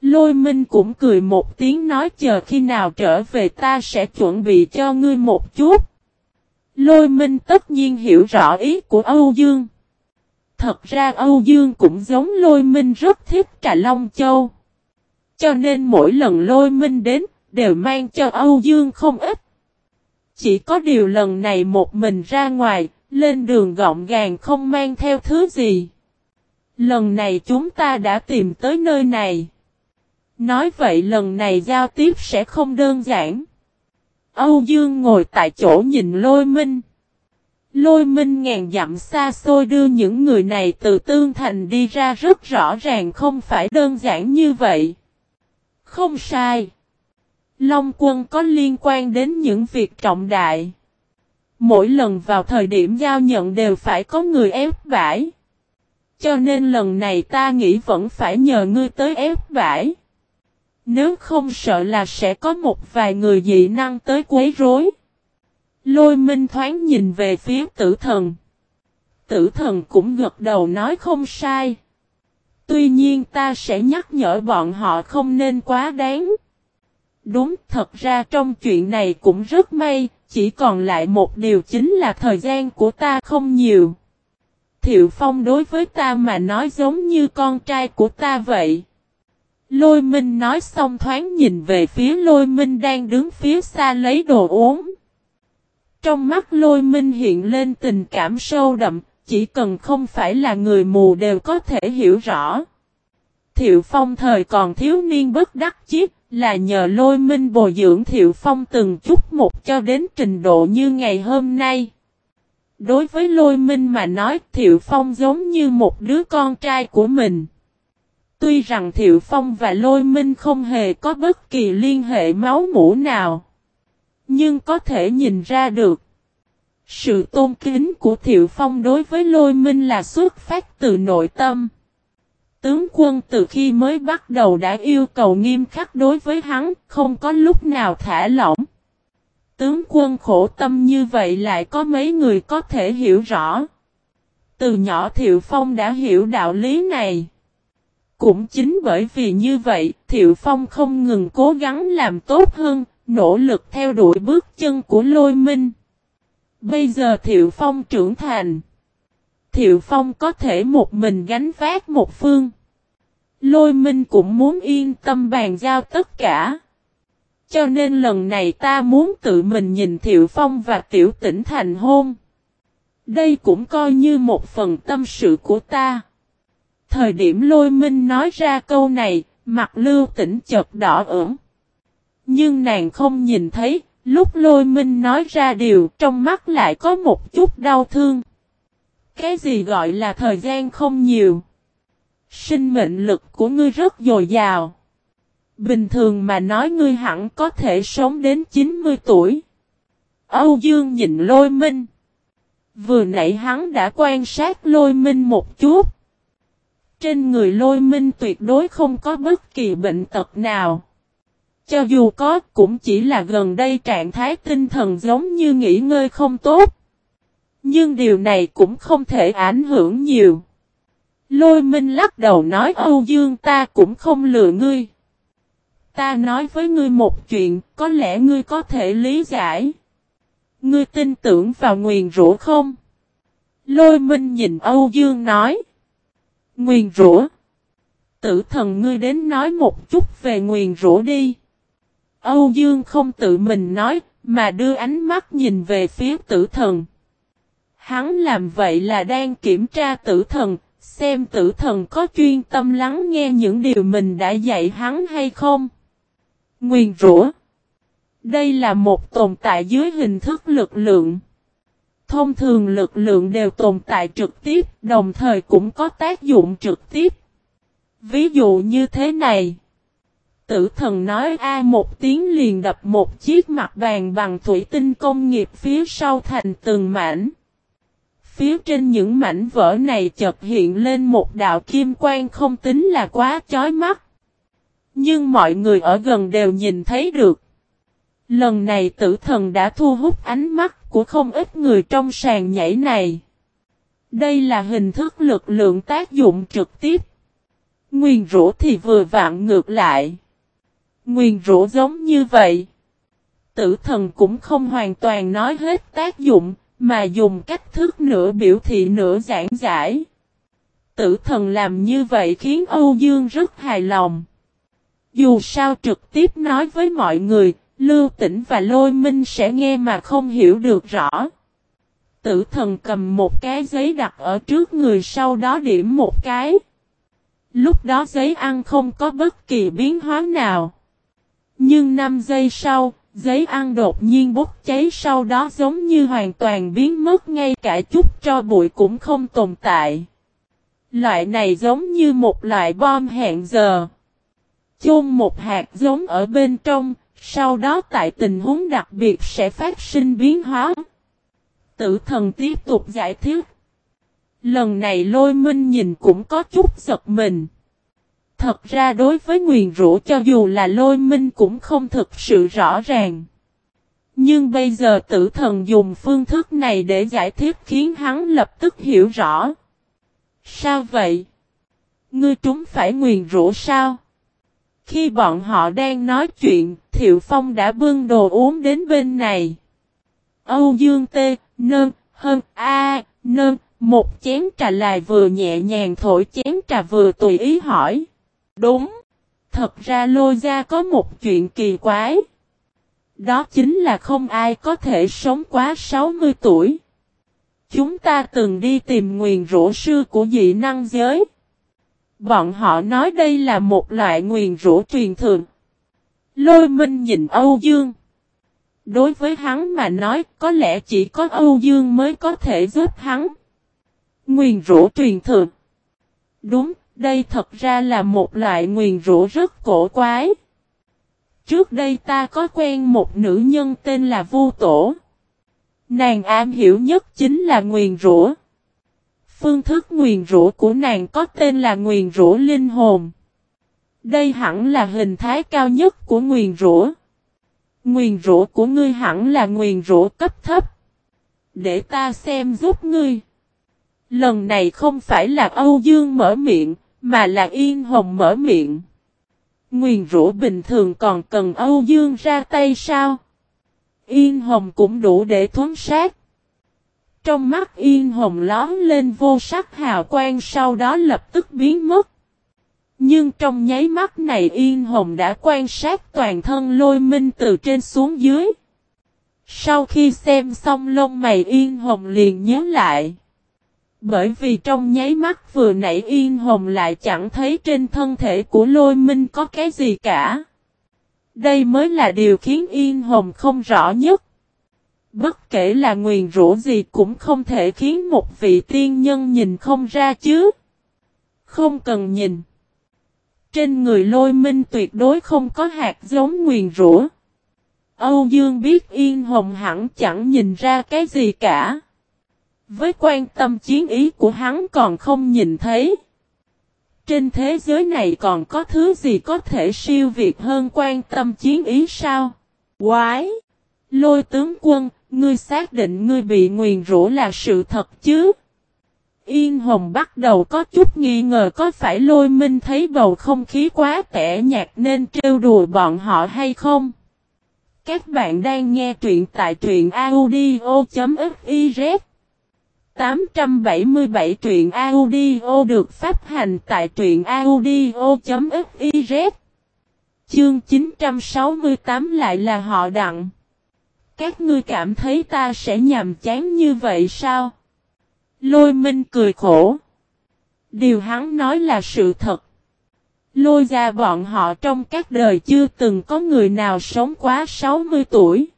Lôi minh cũng cười một tiếng nói chờ khi nào trở về ta sẽ chuẩn bị cho ngươi một chút. Lôi minh tất nhiên hiểu rõ ý của Âu Dương. Thật ra Âu Dương cũng giống lôi minh rất thích trà Long Châu. Cho nên mỗi lần lôi minh đến, đều mang cho Âu Dương không ít. Chỉ có điều lần này một mình ra ngoài, Lên đường gọn gàng không mang theo thứ gì. Lần này chúng ta đã tìm tới nơi này. Nói vậy lần này giao tiếp sẽ không đơn giản. Âu Dương ngồi tại chỗ nhìn lôi minh. Lôi minh ngàn dặm xa xôi đưa những người này từ tương thành đi ra rất rõ ràng không phải đơn giản như vậy. Không sai. Long quân có liên quan đến những việc trọng đại. Mỗi lần vào thời điểm giao nhận đều phải có người ép bãi. Cho nên lần này ta nghĩ vẫn phải nhờ ngươi tới ép bãi. Nếu không sợ là sẽ có một vài người dị năng tới quấy rối. Lôi minh thoáng nhìn về phía tử thần. Tử thần cũng gật đầu nói không sai. Tuy nhiên ta sẽ nhắc nhở bọn họ không nên quá đáng. Đúng thật ra trong chuyện này cũng rất may, chỉ còn lại một điều chính là thời gian của ta không nhiều. Thiệu Phong đối với ta mà nói giống như con trai của ta vậy. Lôi Minh nói xong thoáng nhìn về phía Lôi Minh đang đứng phía xa lấy đồ uống. Trong mắt Lôi Minh hiện lên tình cảm sâu đậm, chỉ cần không phải là người mù đều có thể hiểu rõ. Thiệu Phong thời còn thiếu niên bất đắc chiếc, là nhờ Lôi Minh bồi dưỡng Thiệu Phong từng chút một cho đến trình độ như ngày hôm nay. Đối với Lôi Minh mà nói Thiệu Phong giống như một đứa con trai của mình. Tuy rằng Thiệu Phong và Lôi Minh không hề có bất kỳ liên hệ máu mũ nào. Nhưng có thể nhìn ra được. Sự tôn kính của Thiệu Phong đối với Lôi Minh là xuất phát từ nội tâm. Tướng quân từ khi mới bắt đầu đã yêu cầu nghiêm khắc đối với hắn, không có lúc nào thả lỏng. Tướng quân khổ tâm như vậy lại có mấy người có thể hiểu rõ. Từ nhỏ Thiệu Phong đã hiểu đạo lý này. Cũng chính bởi vì như vậy, Thiệu Phong không ngừng cố gắng làm tốt hơn, nỗ lực theo đuổi bước chân của Lôi Minh. Bây giờ Thiệu Phong trưởng thành. Thiệu Phong có thể một mình gánh vác một phương. Lôi Minh cũng muốn yên tâm bàn giao tất cả. Cho nên lần này ta muốn tự mình nhìn Thiệu Phong và Tiểu Tỉnh thành hôn. Đây cũng coi như một phần tâm sự của ta. Thời điểm lôi minh nói ra câu này, mặt lưu tỉnh chợt đỏ ửng. Nhưng nàng không nhìn thấy, lúc lôi minh nói ra điều trong mắt lại có một chút đau thương. Cái gì gọi là thời gian không nhiều? Sinh mệnh lực của ngươi rất dồi dào. Bình thường mà nói ngươi hẳn có thể sống đến 90 tuổi. Âu Dương nhìn lôi minh. Vừa nãy hắn đã quan sát lôi minh một chút. Trên người lôi minh tuyệt đối không có bất kỳ bệnh tật nào. Cho dù có cũng chỉ là gần đây trạng thái tinh thần giống như nghỉ ngơi không tốt. Nhưng điều này cũng không thể ảnh hưởng nhiều. Lôi minh lắc đầu nói Âu Dương ta cũng không lừa ngươi. Ta nói với ngươi một chuyện, có lẽ ngươi có thể lý giải. Ngươi tin tưởng vào nguyền rủa không? Lôi minh nhìn Âu Dương nói. Nguyền rủa. Tử thần ngươi đến nói một chút về nguyền rủa đi. Âu Dương không tự mình nói, mà đưa ánh mắt nhìn về phía tử thần. Hắn làm vậy là đang kiểm tra tử thần, xem tử thần có chuyên tâm lắng nghe những điều mình đã dạy hắn hay không. Nguyền rủa Đây là một tồn tại dưới hình thức lực lượng. Thông thường lực lượng đều tồn tại trực tiếp, đồng thời cũng có tác dụng trực tiếp. Ví dụ như thế này. Tử thần nói A một tiếng liền đập một chiếc mặt bàn bằng thủy tinh công nghiệp phía sau thành từng mảnh. Phía trên những mảnh vỡ này chợt hiện lên một đạo kim quang không tính là quá chói mắt. Nhưng mọi người ở gần đều nhìn thấy được. Lần này tử thần đã thu hút ánh mắt của không ít người trong sàn nhảy này. Đây là hình thức lực lượng tác dụng trực tiếp. Nguyên rũ thì vừa vặn ngược lại. Nguyên rũ giống như vậy. Tử thần cũng không hoàn toàn nói hết tác dụng, mà dùng cách thức nửa biểu thị nửa giảng giải. Tử thần làm như vậy khiến Âu Dương rất hài lòng. Dù sao trực tiếp nói với mọi người, Lưu Tĩnh và Lôi Minh sẽ nghe mà không hiểu được rõ. Tử thần cầm một cái giấy đặt ở trước người sau đó điểm một cái. Lúc đó giấy ăn không có bất kỳ biến hóa nào. Nhưng 5 giây sau, giấy ăn đột nhiên bốc cháy sau đó giống như hoàn toàn biến mất ngay cả chút cho bụi cũng không tồn tại. Loại này giống như một loại bom hẹn giờ. Chôn một hạt giống ở bên trong, sau đó tại tình huống đặc biệt sẽ phát sinh biến hóa. Tử thần tiếp tục giải thích. Lần này lôi minh nhìn cũng có chút giật mình. Thật ra đối với nguyền rũ cho dù là lôi minh cũng không thực sự rõ ràng. Nhưng bây giờ tử thần dùng phương thức này để giải thích khiến hắn lập tức hiểu rõ. Sao vậy? Ngươi trúng phải nguyền rũ sao? Khi bọn họ đang nói chuyện, Thiệu Phong đã bưng đồ uống đến bên này. Âu Dương Tê, Nơn, Hân, A, Nơn, một chén trà lại vừa nhẹ nhàng thổi chén trà vừa tùy ý hỏi. Đúng. Thật ra lôi ra có một chuyện kỳ quái. Đó chính là không ai có thể sống quá 60 tuổi. Chúng ta từng đi tìm nguyền rũ sư của dị năng giới. Bọn họ nói đây là một loại nguyền rũ truyền thường. Lôi minh nhìn Âu Dương. Đối với hắn mà nói có lẽ chỉ có Âu Dương mới có thể giúp hắn. Nguyền rũ truyền thường. Đúng, đây thật ra là một loại nguyền rũ rất cổ quái. Trước đây ta có quen một nữ nhân tên là Vu Tổ. Nàng am hiểu nhất chính là nguyền rủa Phương thức nguyền rũ của nàng có tên là nguyền rũ linh hồn. Đây hẳn là hình thái cao nhất của nguyền rũ. Nguyền rũ của ngươi hẳn là nguyền rũ cấp thấp. Để ta xem giúp ngươi. Lần này không phải là Âu Dương mở miệng, mà là Yên Hồng mở miệng. Nguyền rũ bình thường còn cần Âu Dương ra tay sao? Yên Hồng cũng đủ để thuấn sát. Trong mắt Yên Hồng lón lên vô sắc hào quang sau đó lập tức biến mất. Nhưng trong nháy mắt này Yên Hồng đã quan sát toàn thân lôi minh từ trên xuống dưới. Sau khi xem xong lông mày Yên Hồng liền nhớ lại. Bởi vì trong nháy mắt vừa nãy Yên Hồng lại chẳng thấy trên thân thể của lôi minh có cái gì cả. Đây mới là điều khiến Yên Hồng không rõ nhất. Bất kể là nguyền rũ gì cũng không thể khiến một vị tiên nhân nhìn không ra chứ. Không cần nhìn. Trên người lôi minh tuyệt đối không có hạt giống nguyền rũ. Âu Dương biết Yên Hồng hẳn chẳng nhìn ra cái gì cả. Với quan tâm chiến ý của hắn còn không nhìn thấy. Trên thế giới này còn có thứ gì có thể siêu việt hơn quan tâm chiến ý sao? Quái! Lôi tướng quân, ngươi xác định ngươi bị nguyền rủa là sự thật chứ? Yên Hồng bắt đầu có chút nghi ngờ có phải lôi minh thấy bầu không khí quá tẻ nhạt nên trêu đùa bọn họ hay không? Các bạn đang nghe truyện tại truyện audio.fiz 877 truyện audio được phát hành tại truyện audio.fiz Chương 968 lại là họ đặng. Các ngươi cảm thấy ta sẽ nhàm chán như vậy sao? Lôi minh cười khổ. Điều hắn nói là sự thật. Lôi ra bọn họ trong các đời chưa từng có người nào sống quá 60 tuổi.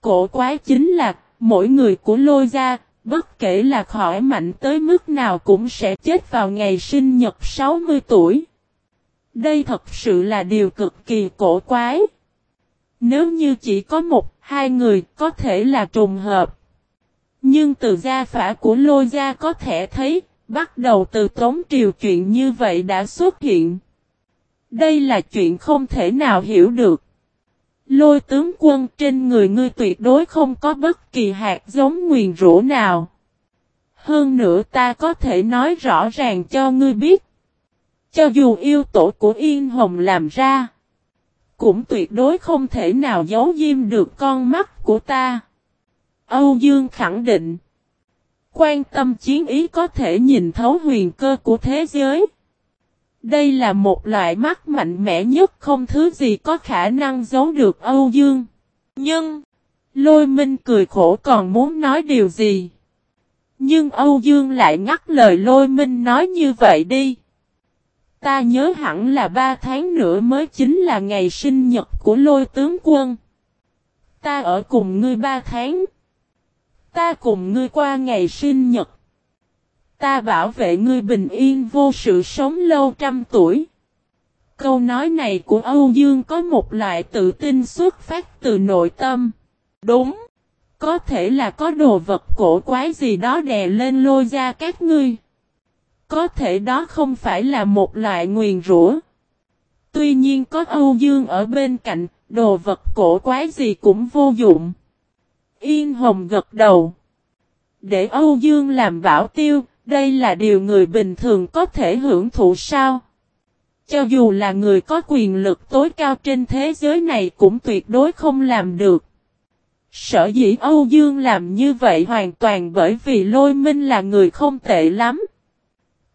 Cổ quái chính là, mỗi người của lôi ra, bất kể là khỏi mạnh tới mức nào cũng sẽ chết vào ngày sinh nhật 60 tuổi. Đây thật sự là điều cực kỳ cổ quái. Nếu như chỉ có một, hai người có thể là trùng hợp. Nhưng từ gia phả của lôi gia có thể thấy, bắt đầu từ tống triều chuyện như vậy đã xuất hiện. Đây là chuyện không thể nào hiểu được. Lôi tướng quân trên người ngươi tuyệt đối không có bất kỳ hạt giống nguyền rũ nào. Hơn nữa ta có thể nói rõ ràng cho ngươi biết. Cho dù yêu tổ của Yên Hồng làm ra, cũng tuyệt đối không thể nào giấu diêm được con mắt của ta. Âu Dương khẳng định. Quan tâm chiến ý có thể nhìn thấu huyền cơ của thế giới. Đây là một loại mắt mạnh mẽ nhất không thứ gì có khả năng giấu được Âu Dương. Nhưng, Lôi minh cười khổ còn muốn nói điều gì. Nhưng Âu Dương lại ngắt lời lôi minh nói như vậy đi. Ta nhớ hẳn là ba tháng nữa mới chính là ngày sinh nhật của lôi tướng quân. Ta ở cùng ngươi ba tháng. Ta cùng ngươi qua ngày sinh nhật. Ta bảo vệ ngươi bình yên vô sự sống lâu trăm tuổi. Câu nói này của Âu Dương có một loại tự tin xuất phát từ nội tâm. Đúng. Có thể là có đồ vật cổ quái gì đó đè lên lôi ra các ngươi. Có thể đó không phải là một loại nguyền rủa. Tuy nhiên có Âu Dương ở bên cạnh, đồ vật cổ quái gì cũng vô dụng. Yên Hồng gật đầu. Để Âu Dương làm bảo tiêu, đây là điều người bình thường có thể hưởng thụ sao? Cho dù là người có quyền lực tối cao trên thế giới này cũng tuyệt đối không làm được. Sở dĩ Âu Dương làm như vậy hoàn toàn bởi vì Lôi Minh là người không tệ lắm.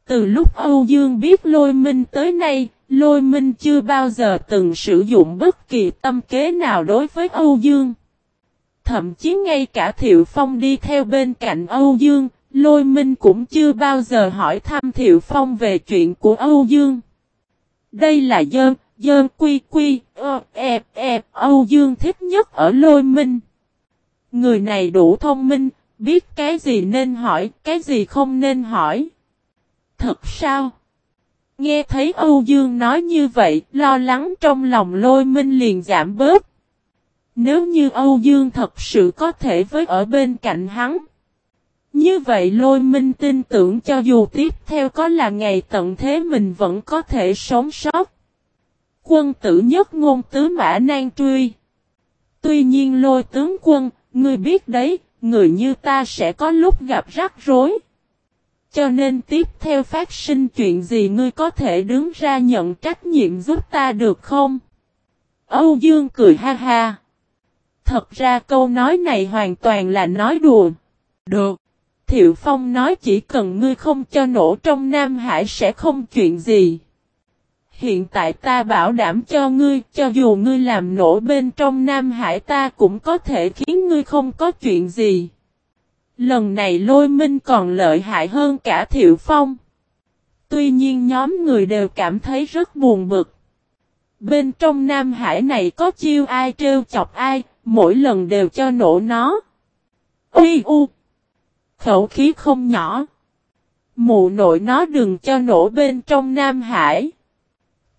Từ lúc Âu Dương biết Lôi Minh tới nay, Lôi Minh chưa bao giờ từng sử dụng bất kỳ tâm kế nào đối với Âu Dương. Thậm chí ngay cả Thiệu Phong đi theo bên cạnh Âu Dương, Lôi Minh cũng chưa bao giờ hỏi thăm Thiệu Phong về chuyện của Âu Dương. Đây là dơn, dơn quy quy, ơ, ẹp, ẹp, Âu Dương thích nhất ở Lôi Minh. Người này đủ thông minh, biết cái gì nên hỏi, cái gì không nên hỏi. Thật sao? Nghe thấy Âu Dương nói như vậy, lo lắng trong lòng lôi minh liền giảm bớt. Nếu như Âu Dương thật sự có thể với ở bên cạnh hắn. Như vậy lôi minh tin tưởng cho dù tiếp theo có là ngày tận thế mình vẫn có thể sống sót. Quân tử nhất ngôn tứ mã nan truy. Tuy nhiên lôi tướng quân, ngươi biết đấy, người như ta sẽ có lúc gặp rắc rối. Cho nên tiếp theo phát sinh chuyện gì ngươi có thể đứng ra nhận trách nhiệm giúp ta được không? Âu Dương cười ha ha. Thật ra câu nói này hoàn toàn là nói đùa. Được. Thiệu Phong nói chỉ cần ngươi không cho nổ trong Nam Hải sẽ không chuyện gì. Hiện tại ta bảo đảm cho ngươi, cho dù ngươi làm nổ bên trong Nam Hải ta cũng có thể khiến ngươi không có chuyện gì. Lần này lôi minh còn lợi hại hơn cả Thiệu Phong. Tuy nhiên nhóm người đều cảm thấy rất buồn bực. Bên trong Nam Hải này có chiêu ai trêu chọc ai, mỗi lần đều cho nổ nó. Ui u! Khẩu khí không nhỏ. Mụ nội nó đừng cho nổ bên trong Nam Hải.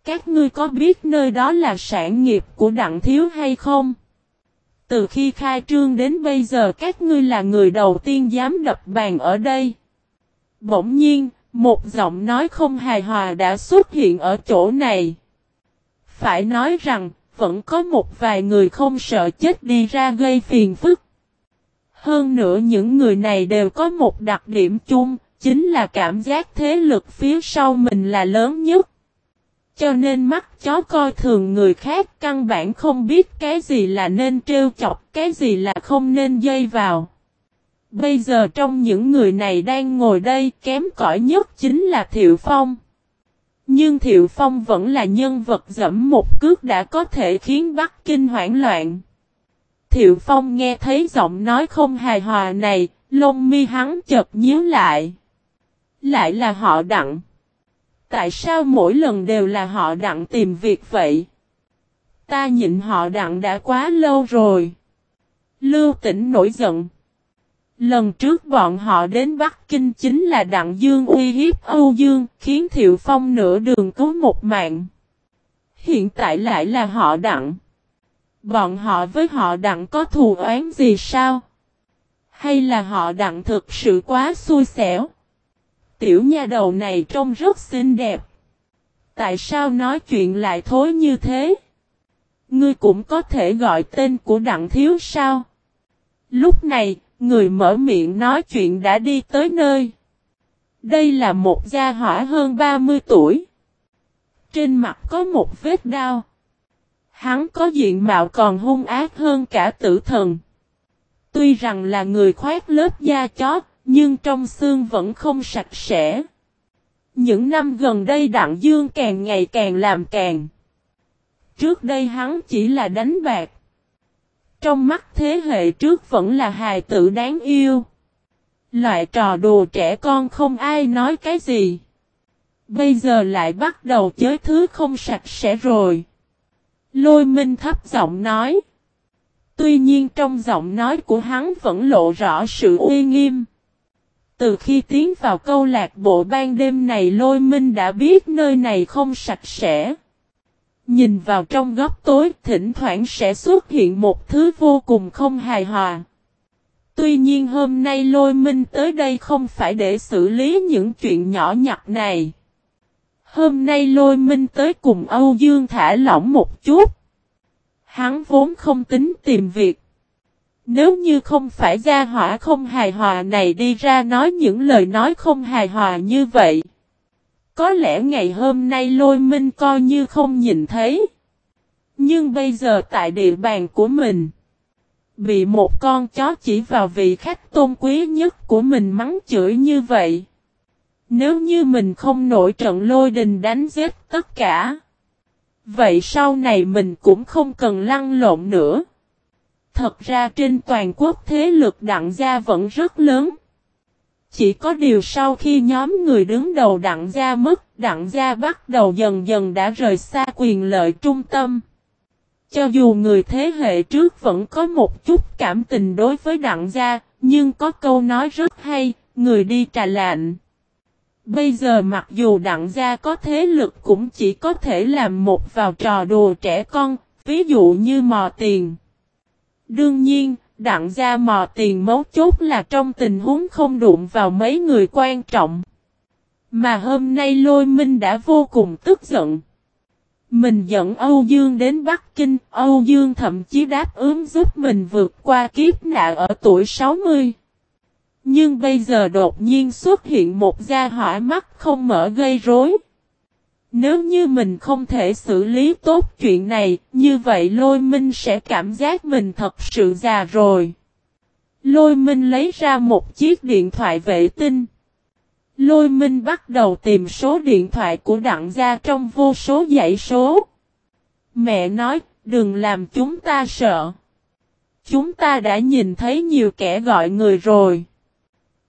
Các ngươi có biết nơi đó là sản nghiệp của Đặng Thiếu hay không? Từ khi khai trương đến bây giờ các ngươi là người đầu tiên dám đập bàn ở đây. Bỗng nhiên, một giọng nói không hài hòa đã xuất hiện ở chỗ này. Phải nói rằng, vẫn có một vài người không sợ chết đi ra gây phiền phức. Hơn nữa những người này đều có một đặc điểm chung, chính là cảm giác thế lực phía sau mình là lớn nhất. Cho nên mắt chó coi thường người khác căn bản không biết cái gì là nên trêu chọc, cái gì là không nên dây vào. Bây giờ trong những người này đang ngồi đây kém cỏi nhất chính là Thiệu Phong. Nhưng Thiệu Phong vẫn là nhân vật dẫm một cước đã có thể khiến Bắc Kinh hoảng loạn. Thiệu Phong nghe thấy giọng nói không hài hòa này, lông mi hắn chợt nhíu lại. Lại là họ đặng. Tại sao mỗi lần đều là họ đặng tìm việc vậy? Ta nhịn họ đặng đã quá lâu rồi. Lưu tỉnh nổi giận. Lần trước bọn họ đến Bắc Kinh chính là Đặng Dương uy hiếp Âu Dương, khiến Thiệu Phong nửa đường cứu một mạng. Hiện tại lại là họ Đặng. Bọn họ với họ Đặng có thù oán gì sao? Hay là họ Đặng thực sự quá xui xẻo? Tiểu nha đầu này trông rất xinh đẹp. Tại sao nói chuyện lại thối như thế? Ngươi cũng có thể gọi tên của Đặng Thiếu sao? Lúc này, người mở miệng nói chuyện đã đi tới nơi. Đây là một gia hỏa hơn 30 tuổi. Trên mặt có một vết đau. Hắn có diện mạo còn hung ác hơn cả tử thần. Tuy rằng là người khoét lớp da chó, nhưng trong xương vẫn không sạch sẽ. Những năm gần đây Đặng Dương càng ngày càng làm càng. Trước đây hắn chỉ là đánh bạc. Trong mắt thế hệ trước vẫn là hài tử đáng yêu. Loại trò đồ trẻ con không ai nói cái gì. Bây giờ lại bắt đầu chơi thứ không sạch sẽ rồi. Lôi minh thấp giọng nói. Tuy nhiên trong giọng nói của hắn vẫn lộ rõ sự uy nghiêm. Từ khi tiến vào câu lạc bộ ban đêm này lôi minh đã biết nơi này không sạch sẽ. Nhìn vào trong góc tối, thỉnh thoảng sẽ xuất hiện một thứ vô cùng không hài hòa. Tuy nhiên hôm nay lôi minh tới đây không phải để xử lý những chuyện nhỏ nhặt này. Hôm nay lôi minh tới cùng Âu Dương thả lỏng một chút. Hắn vốn không tính tìm việc. Nếu như không phải gia hỏa không hài hòa này đi ra nói những lời nói không hài hòa như vậy. Có lẽ ngày hôm nay lôi minh coi như không nhìn thấy. Nhưng bây giờ tại địa bàn của mình. Bị một con chó chỉ vào vị khách tôn quý nhất của mình mắng chửi như vậy. Nếu như mình không nổi trận lôi đình đánh giết tất cả. Vậy sau này mình cũng không cần lăn lộn nữa. Thật ra trên toàn quốc thế lực đặng gia vẫn rất lớn. Chỉ có điều sau khi nhóm người đứng đầu đặng gia mất, đặng gia bắt đầu dần dần đã rời xa quyền lợi trung tâm. Cho dù người thế hệ trước vẫn có một chút cảm tình đối với đặng gia, nhưng có câu nói rất hay, người đi trà lạnh. Bây giờ mặc dù đặng gia có thế lực cũng chỉ có thể làm một vào trò đùa trẻ con, ví dụ như mò tiền. Đương nhiên, đặng gia mò tiền mấu chốt là trong tình huống không đụng vào mấy người quan trọng. Mà hôm nay lôi minh đã vô cùng tức giận. Mình dẫn Âu Dương đến Bắc Kinh, Âu Dương thậm chí đáp ứng giúp mình vượt qua kiếp nạn ở tuổi 60. Nhưng bây giờ đột nhiên xuất hiện một gia hỏa mắt không mở gây rối. Nếu như mình không thể xử lý tốt chuyện này, như vậy lôi minh sẽ cảm giác mình thật sự già rồi. Lôi minh lấy ra một chiếc điện thoại vệ tinh. Lôi minh bắt đầu tìm số điện thoại của đặng gia trong vô số dãy số. Mẹ nói, đừng làm chúng ta sợ. Chúng ta đã nhìn thấy nhiều kẻ gọi người rồi.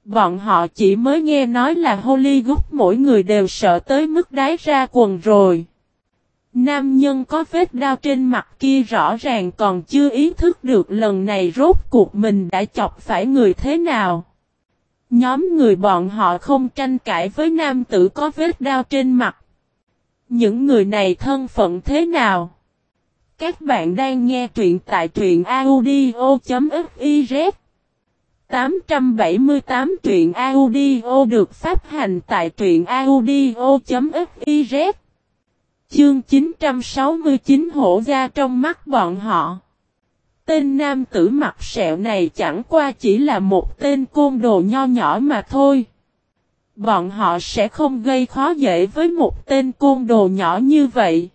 Bọn họ chỉ mới nghe nói là Hollywood mỗi người đều sợ tới mức đáy ra quần rồi. Nam nhân có vết đau trên mặt kia rõ ràng còn chưa ý thức được lần này rốt cuộc mình đã chọc phải người thế nào. Nhóm người bọn họ không tranh cãi với nam tử có vết đau trên mặt. Những người này thân phận thế nào? Các bạn đang nghe truyện tại truyện audio.fif 878 truyện audio được phát hành tại truyện audio.fiz Chương 969 hổ ra trong mắt bọn họ. Tên nam tử mặt sẹo này chẳng qua chỉ là một tên côn đồ nho nhỏ mà thôi. Bọn họ sẽ không gây khó dễ với một tên côn đồ nhỏ như vậy.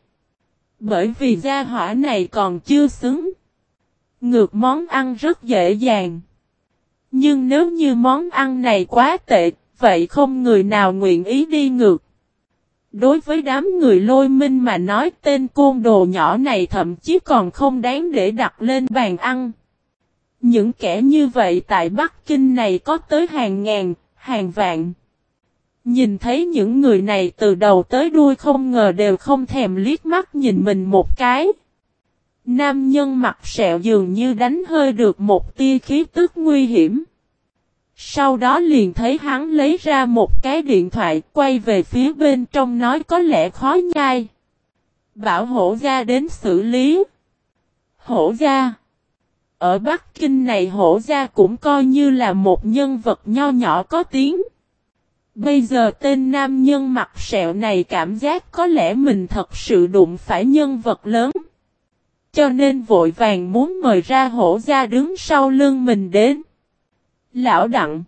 Bởi vì gia hỏa này còn chưa xứng. Ngược món ăn rất dễ dàng. Nhưng nếu như món ăn này quá tệ, vậy không người nào nguyện ý đi ngược. Đối với đám người lôi minh mà nói tên côn đồ nhỏ này thậm chí còn không đáng để đặt lên bàn ăn. Những kẻ như vậy tại Bắc Kinh này có tới hàng ngàn, hàng vạn. Nhìn thấy những người này từ đầu tới đuôi không ngờ đều không thèm liếc mắt nhìn mình một cái. Nam nhân mặt sẹo dường như đánh hơi được một tia khí tức nguy hiểm. Sau đó liền thấy hắn lấy ra một cái điện thoại, quay về phía bên trong nói có lẽ khó nhai. Bảo hổ gia đến xử lý. Hổ gia. Ở Bắc Kinh này hổ gia cũng coi như là một nhân vật nho nhỏ có tiếng. Bây giờ tên nam nhân mặt sẹo này cảm giác có lẽ mình thật sự đụng phải nhân vật lớn. Cho nên vội vàng muốn mời ra hổ ra đứng sau lưng mình đến. Lão Đặng.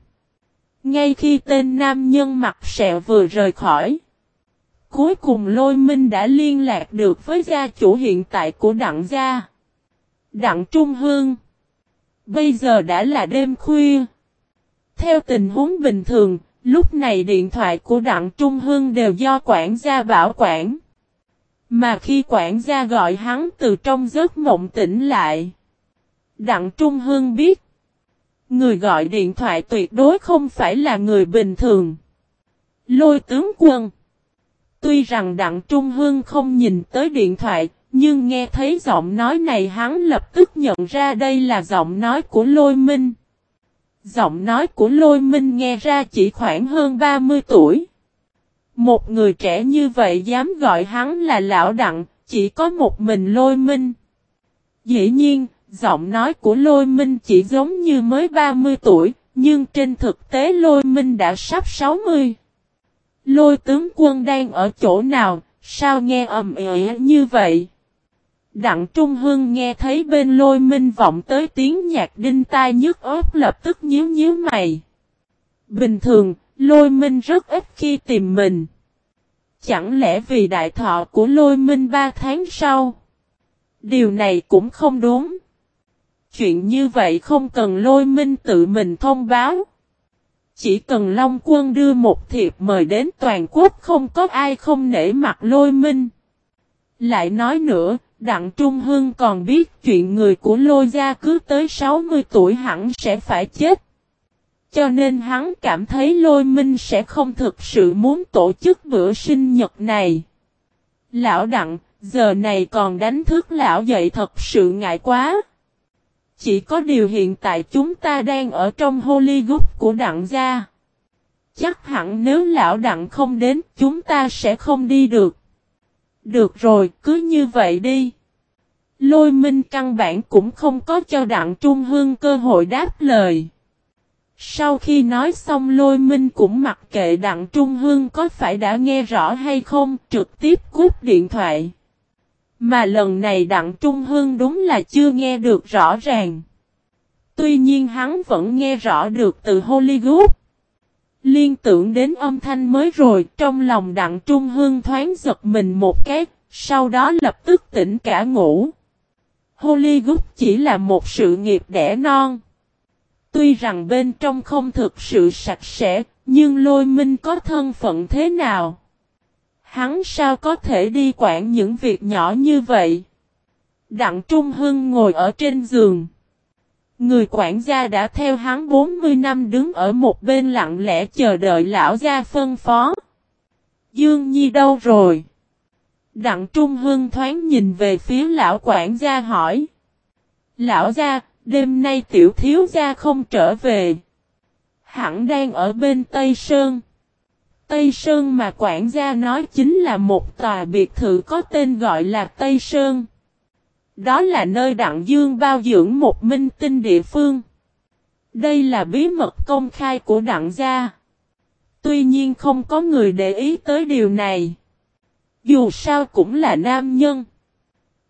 Ngay khi tên nam nhân mặt sẹo vừa rời khỏi. Cuối cùng Lôi Minh đã liên lạc được với gia chủ hiện tại của Đặng gia. Đặng Trung Hương. Bây giờ đã là đêm khuya. Theo tình huống bình thường, lúc này điện thoại của Đặng Trung Hương đều do quản gia bảo quản. Mà khi quản gia gọi hắn từ trong giấc mộng tỉnh lại, Đặng Trung Hương biết. Người gọi điện thoại tuyệt đối không phải là người bình thường. Lôi tướng quân. Tuy rằng Đặng Trung Hương không nhìn tới điện thoại, nhưng nghe thấy giọng nói này hắn lập tức nhận ra đây là giọng nói của Lôi Minh. Giọng nói của Lôi Minh nghe ra chỉ khoảng hơn 30 tuổi. Một người trẻ như vậy dám gọi hắn là lão đặng, chỉ có một mình Lôi Minh. Dĩ nhiên, giọng nói của Lôi Minh chỉ giống như mới 30 tuổi, nhưng trên thực tế Lôi Minh đã sắp 60. Lôi tướng quân đang ở chỗ nào, sao nghe ầm ĩ như vậy? Đặng Trung Hưng nghe thấy bên lôi minh vọng tới tiếng nhạc đinh tai nhức ớt lập tức nhíu nhíu mày. Bình thường, lôi minh rất ít khi tìm mình. Chẳng lẽ vì đại thọ của lôi minh ba tháng sau? Điều này cũng không đúng. Chuyện như vậy không cần lôi minh tự mình thông báo. Chỉ cần Long Quân đưa một thiệp mời đến toàn quốc không có ai không nể mặt lôi minh. Lại nói nữa, Đặng Trung Hưng còn biết chuyện người của lôi gia cứ tới 60 tuổi hẳn sẽ phải chết. Cho nên hắn cảm thấy lôi minh sẽ không thực sự muốn tổ chức bữa sinh nhật này. Lão Đặng, giờ này còn đánh thức lão dậy thật sự ngại quá. Chỉ có điều hiện tại chúng ta đang ở trong Hollywood của Đặng gia. Chắc hẳn nếu lão Đặng không đến chúng ta sẽ không đi được. Được rồi, cứ như vậy đi. Lôi minh căn bản cũng không có cho Đặng Trung Hương cơ hội đáp lời. Sau khi nói xong lôi minh cũng mặc kệ Đặng Trung Hương có phải đã nghe rõ hay không trực tiếp cút điện thoại. Mà lần này Đặng Trung Hương đúng là chưa nghe được rõ ràng. Tuy nhiên hắn vẫn nghe rõ được từ Hollywood. Liên tưởng đến âm thanh mới rồi trong lòng Đặng Trung Hương thoáng giật mình một cái, sau đó lập tức tỉnh cả ngủ. Hollywood chỉ là một sự nghiệp đẻ non. Tuy rằng bên trong không thực sự sạch sẽ, nhưng lôi minh có thân phận thế nào? Hắn sao có thể đi quản những việc nhỏ như vậy? Đặng Trung Hưng ngồi ở trên giường. Người quản gia đã theo hắn 40 năm đứng ở một bên lặng lẽ chờ đợi lão gia phân phó. Dương Nhi đâu rồi? Đặng Trung Hưng thoáng nhìn về phía lão quản gia hỏi. Lão gia, đêm nay tiểu thiếu gia không trở về. Hẳn đang ở bên Tây Sơn. Tây Sơn mà quản gia nói chính là một tòa biệt thự có tên gọi là Tây Sơn. Đó là nơi Đặng Dương bao dưỡng một minh tinh địa phương. Đây là bí mật công khai của Đặng gia. Tuy nhiên không có người để ý tới điều này. Dù sao cũng là nam nhân.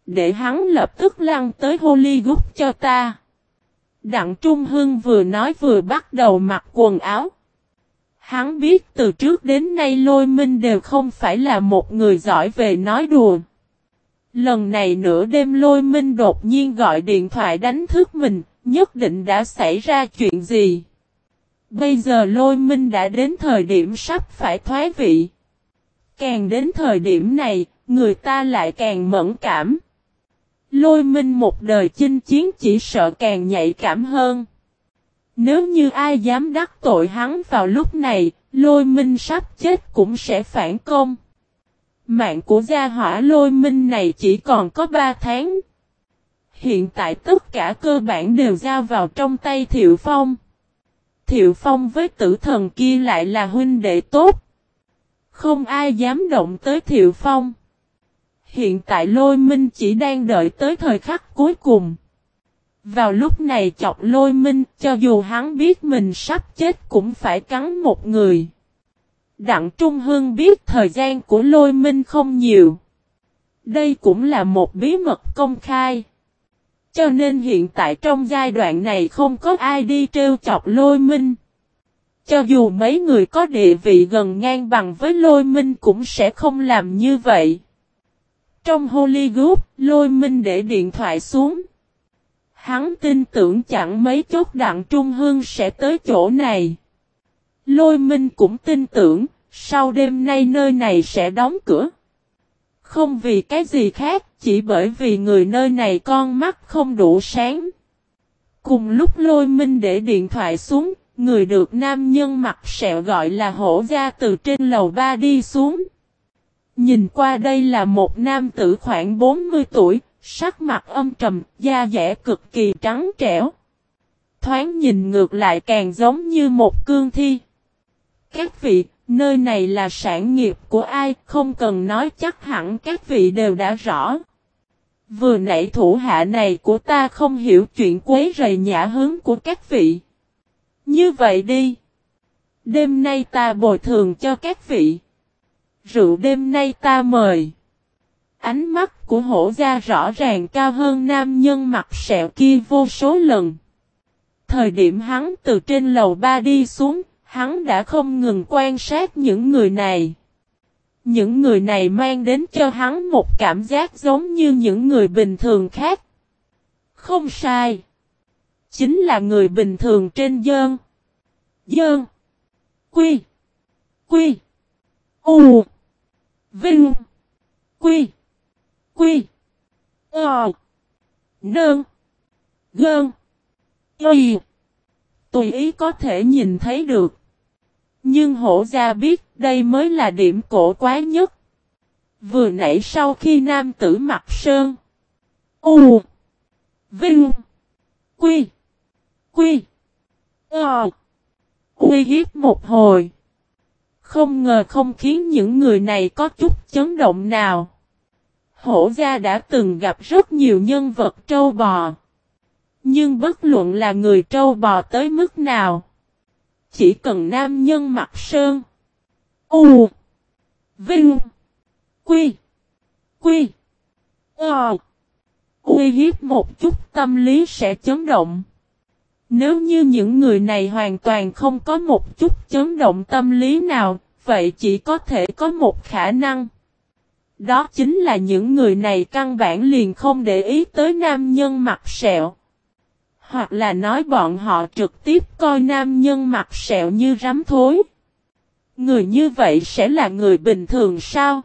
Để hắn lập tức lăn tới Hollywood cho ta. Đặng Trung Hưng vừa nói vừa bắt đầu mặc quần áo. Hắn biết từ trước đến nay Lôi Minh đều không phải là một người giỏi về nói đùa. Lần này nửa đêm Lôi Minh đột nhiên gọi điện thoại đánh thức mình, nhất định đã xảy ra chuyện gì. Bây giờ Lôi Minh đã đến thời điểm sắp phải thoái vị. Càng đến thời điểm này, người ta lại càng mẫn cảm. Lôi minh một đời chinh chiến chỉ sợ càng nhạy cảm hơn. Nếu như ai dám đắc tội hắn vào lúc này, lôi minh sắp chết cũng sẽ phản công. Mạng của gia hỏa lôi minh này chỉ còn có 3 tháng. Hiện tại tất cả cơ bản đều giao vào trong tay Thiệu Phong. Thiệu Phong với tử thần kia lại là huynh đệ tốt. Không ai dám động tới Thiệu Phong. Hiện tại lôi minh chỉ đang đợi tới thời khắc cuối cùng. Vào lúc này chọc lôi minh, cho dù hắn biết mình sắp chết cũng phải cắn một người. Đặng Trung Hương biết thời gian của lôi minh không nhiều. Đây cũng là một bí mật công khai. Cho nên hiện tại trong giai đoạn này không có ai đi trêu chọc lôi minh. Cho dù mấy người có địa vị gần ngang bằng với lôi minh cũng sẽ không làm như vậy. Trong Hollywood, lôi minh để điện thoại xuống. Hắn tin tưởng chẳng mấy chốt đặng trung hương sẽ tới chỗ này. Lôi minh cũng tin tưởng, sau đêm nay nơi này sẽ đóng cửa. Không vì cái gì khác, chỉ bởi vì người nơi này con mắt không đủ sáng. Cùng lúc lôi minh để điện thoại xuống, người được nam nhân mặt sẹo gọi là hổ ra từ trên lầu ba đi xuống. Nhìn qua đây là một nam tử khoảng 40 tuổi, sắc mặt âm trầm, da dẻ cực kỳ trắng trẻo. Thoáng nhìn ngược lại càng giống như một cương thi. Các vị, nơi này là sản nghiệp của ai, không cần nói chắc hẳn các vị đều đã rõ. Vừa nãy thủ hạ này của ta không hiểu chuyện quấy rầy nhã hướng của các vị. Như vậy đi. Đêm nay ta bồi thường cho các vị. Rượu đêm nay ta mời. Ánh mắt của hổ gia rõ ràng cao hơn nam nhân mặt sẹo kia vô số lần. Thời điểm hắn từ trên lầu ba đi xuống, hắn đã không ngừng quan sát những người này. Những người này mang đến cho hắn một cảm giác giống như những người bình thường khác. Không sai. Chính là người bình thường trên dơn. Dơn. Quy. Quy. U. Vinh. Quy. Quy. Ờ. Nơn. Gơn. Y. Tùy ý có thể nhìn thấy được. Nhưng hổ gia biết đây mới là điểm cổ quái nhất. Vừa nãy sau khi nam tử mặt sơn. U. Vinh. Quy. Quy. Ờ. Uy hiếp một hồi. Không ngờ không khiến những người này có chút chấn động nào. Hổ gia đã từng gặp rất nhiều nhân vật trâu bò. Nhưng bất luận là người trâu bò tới mức nào. Chỉ cần nam nhân mặt sơn. U. Vinh. Quy. Quy. Ờ. Uy hiếp một chút tâm lý sẽ chấn động. Nếu như những người này hoàn toàn không có một chút chấn động tâm lý nào, vậy chỉ có thể có một khả năng. Đó chính là những người này căn bản liền không để ý tới nam nhân mặt sẹo. Hoặc là nói bọn họ trực tiếp coi nam nhân mặt sẹo như rắm thối. Người như vậy sẽ là người bình thường sao?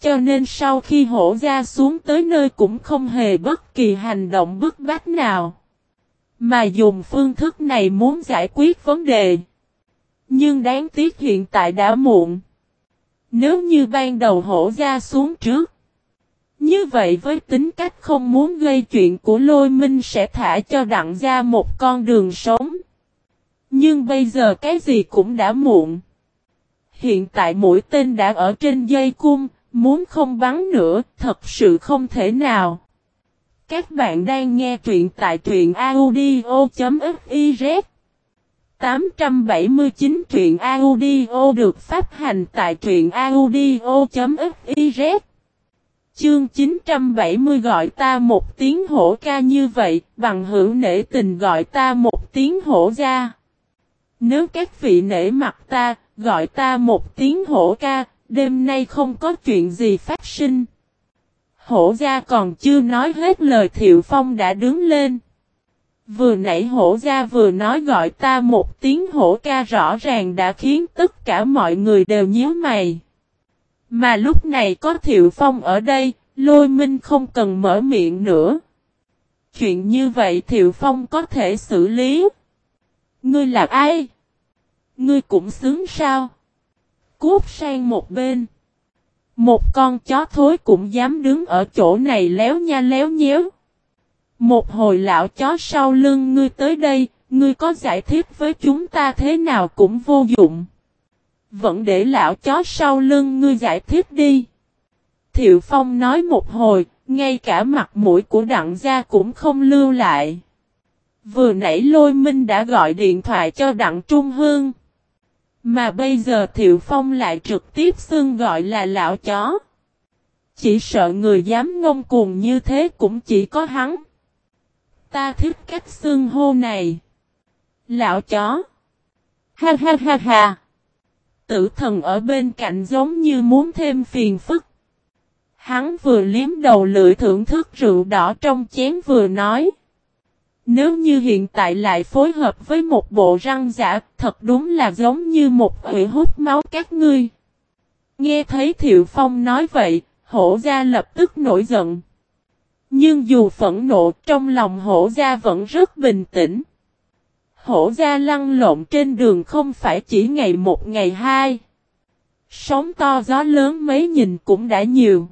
Cho nên sau khi hổ ra xuống tới nơi cũng không hề bất kỳ hành động bức bách nào. Mà dùng phương thức này muốn giải quyết vấn đề. Nhưng đáng tiếc hiện tại đã muộn. Nếu như ban đầu hổ ra xuống trước. Như vậy với tính cách không muốn gây chuyện của lôi minh sẽ thả cho đặng ra một con đường sống. Nhưng bây giờ cái gì cũng đã muộn. Hiện tại mũi tên đã ở trên dây cung, muốn không bắn nữa, thật sự không thể nào. Các bạn đang nghe truyện tại truyện audio.fiz 879 truyện audio được phát hành tại truyện audio.fiz Chương 970 gọi ta một tiếng hổ ca như vậy, bằng hữu nể tình gọi ta một tiếng hổ ra. Nếu các vị nể mặt ta, gọi ta một tiếng hổ ca, đêm nay không có chuyện gì phát sinh. Hổ gia còn chưa nói hết lời Thiệu Phong đã đứng lên. Vừa nãy hổ gia vừa nói gọi ta một tiếng hổ ca rõ ràng đã khiến tất cả mọi người đều nhíu mày. Mà lúc này có Thiệu Phong ở đây, lôi minh không cần mở miệng nữa. Chuyện như vậy Thiệu Phong có thể xử lý. Ngươi là ai? Ngươi cũng xứng sao? Cút sang một bên. Một con chó thối cũng dám đứng ở chỗ này léo nha léo nhéo. Một hồi lão chó sau lưng ngươi tới đây, ngươi có giải thích với chúng ta thế nào cũng vô dụng. Vẫn để lão chó sau lưng ngươi giải thích đi. Thiệu Phong nói một hồi, ngay cả mặt mũi của đặng gia cũng không lưu lại. Vừa nãy lôi minh đã gọi điện thoại cho đặng Trung Hương. Mà bây giờ Thiệu Phong lại trực tiếp xưng gọi là lão chó. Chỉ sợ người dám ngông cuồng như thế cũng chỉ có hắn. Ta thích cách xưng hô này. Lão chó. Ha ha ha ha. Tử thần ở bên cạnh giống như muốn thêm phiền phức. Hắn vừa liếm đầu lưỡi thưởng thức rượu đỏ trong chén vừa nói. Nếu như hiện tại lại phối hợp với một bộ răng giả, thật đúng là giống như một hủy hút máu các ngươi. Nghe thấy Thiệu Phong nói vậy, hổ gia lập tức nổi giận. Nhưng dù phẫn nộ trong lòng hổ gia vẫn rất bình tĩnh. Hổ gia lăn lộn trên đường không phải chỉ ngày một ngày hai. Sóng to gió lớn mấy nhìn cũng đã nhiều.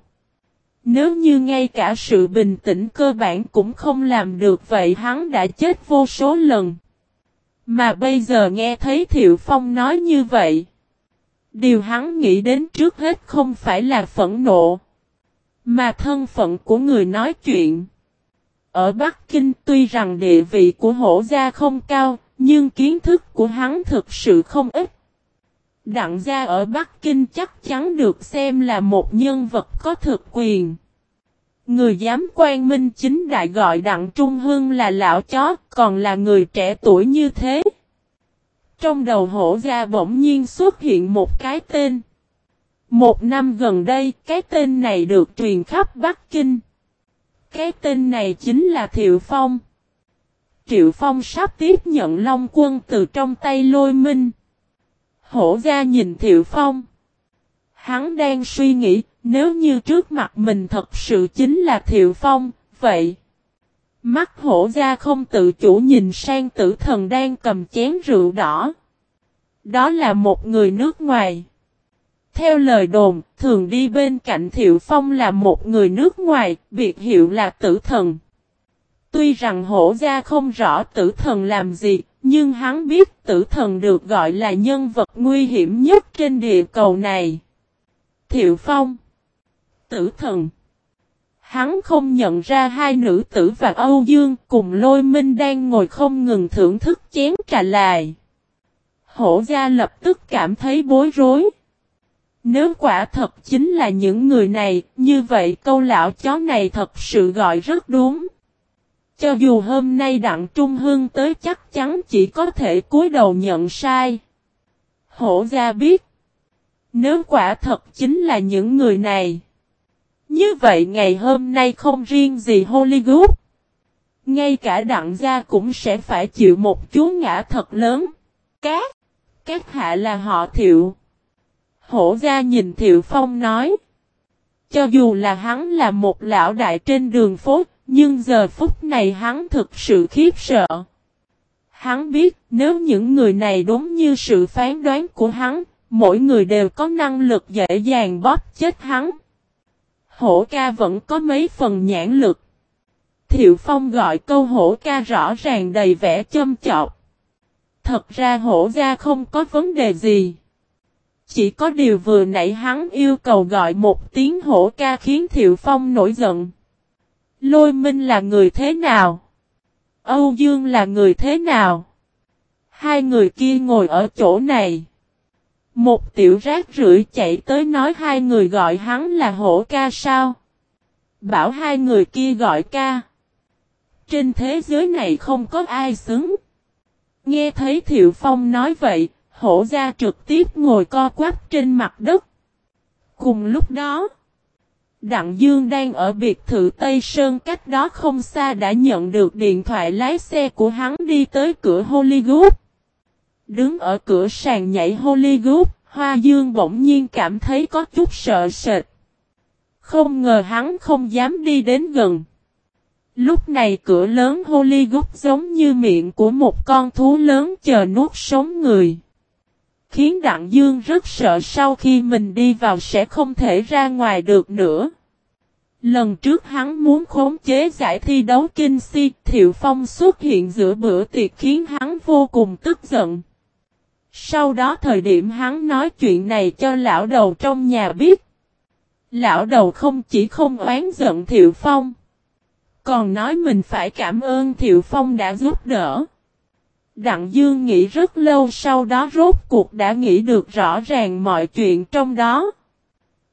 Nếu như ngay cả sự bình tĩnh cơ bản cũng không làm được vậy hắn đã chết vô số lần. Mà bây giờ nghe thấy Thiệu Phong nói như vậy. Điều hắn nghĩ đến trước hết không phải là phẫn nộ. Mà thân phận của người nói chuyện. Ở Bắc Kinh tuy rằng địa vị của hổ gia không cao, nhưng kiến thức của hắn thực sự không ít. Đặng gia ở Bắc Kinh chắc chắn được xem là một nhân vật có thực quyền. Người dám quan minh chính đại gọi Đặng Trung Hưng là lão chó, còn là người trẻ tuổi như thế. Trong đầu hổ gia bỗng nhiên xuất hiện một cái tên. Một năm gần đây, cái tên này được truyền khắp Bắc Kinh. Cái tên này chính là Thiệu Phong. Triệu Phong sắp tiếp nhận Long quân từ trong tay lôi minh. Hổ gia nhìn Thiệu Phong. Hắn đang suy nghĩ, nếu như trước mặt mình thật sự chính là Thiệu Phong, vậy. Mắt hổ gia không tự chủ nhìn sang tử thần đang cầm chén rượu đỏ. Đó là một người nước ngoài. Theo lời đồn, thường đi bên cạnh Thiệu Phong là một người nước ngoài, biệt hiệu là tử thần. Tuy rằng hổ gia không rõ tử thần làm gì, nhưng hắn biết tử thần được gọi là nhân vật nguy hiểm nhất trên địa cầu này. Thiệu Phong Tử thần Hắn không nhận ra hai nữ tử và Âu Dương cùng lôi minh đang ngồi không ngừng thưởng thức chén trà lại. Hổ gia lập tức cảm thấy bối rối. Nếu quả thật chính là những người này, như vậy câu lão chó này thật sự gọi rất đúng. Cho dù hôm nay Đặng Trung Hương tới chắc chắn chỉ có thể cúi đầu nhận sai. Hổ gia biết. Nếu quả thật chính là những người này. Như vậy ngày hôm nay không riêng gì Hollywood. Ngay cả đặng gia cũng sẽ phải chịu một chú ngã thật lớn. Các, các hạ là họ thiệu. Hổ gia nhìn thiệu phong nói. Cho dù là hắn là một lão đại trên đường phố, nhưng giờ phút này hắn thực sự khiếp sợ. Hắn biết nếu những người này đúng như sự phán đoán của hắn, mỗi người đều có năng lực dễ dàng bóp chết hắn. Hổ ca vẫn có mấy phần nhãn lực. Thiệu Phong gọi câu hổ ca rõ ràng đầy vẻ châm chọc. Thật ra hổ ra không có vấn đề gì. Chỉ có điều vừa nãy hắn yêu cầu gọi một tiếng hổ ca khiến Thiệu Phong nổi giận. Lôi Minh là người thế nào? Âu Dương là người thế nào? Hai người kia ngồi ở chỗ này. Một tiểu rác rưởi chạy tới nói hai người gọi hắn là hổ ca sao? Bảo hai người kia gọi ca. Trên thế giới này không có ai xứng. Nghe thấy Thiệu Phong nói vậy, hổ ra trực tiếp ngồi co quắp trên mặt đất. Cùng lúc đó, Đặng Dương đang ở biệt thự Tây Sơn cách đó không xa đã nhận được điện thoại lái xe của hắn đi tới cửa Hollywood. Đứng ở cửa sàn nhảy Hollywood, Hoa Dương bỗng nhiên cảm thấy có chút sợ sệt. Không ngờ hắn không dám đi đến gần. Lúc này cửa lớn Hollywood giống như miệng của một con thú lớn chờ nuốt sống người. Khiến Đặng Dương rất sợ sau khi mình đi vào sẽ không thể ra ngoài được nữa. Lần trước hắn muốn khống chế giải thi đấu kinh si, Thiệu Phong xuất hiện giữa bữa tiệc khiến hắn vô cùng tức giận. Sau đó thời điểm hắn nói chuyện này cho lão đầu trong nhà biết. Lão đầu không chỉ không oán giận Thiệu Phong. Còn nói mình phải cảm ơn Thiệu Phong đã giúp đỡ. Đặng Dương nghĩ rất lâu sau đó rốt cuộc đã nghĩ được rõ ràng mọi chuyện trong đó.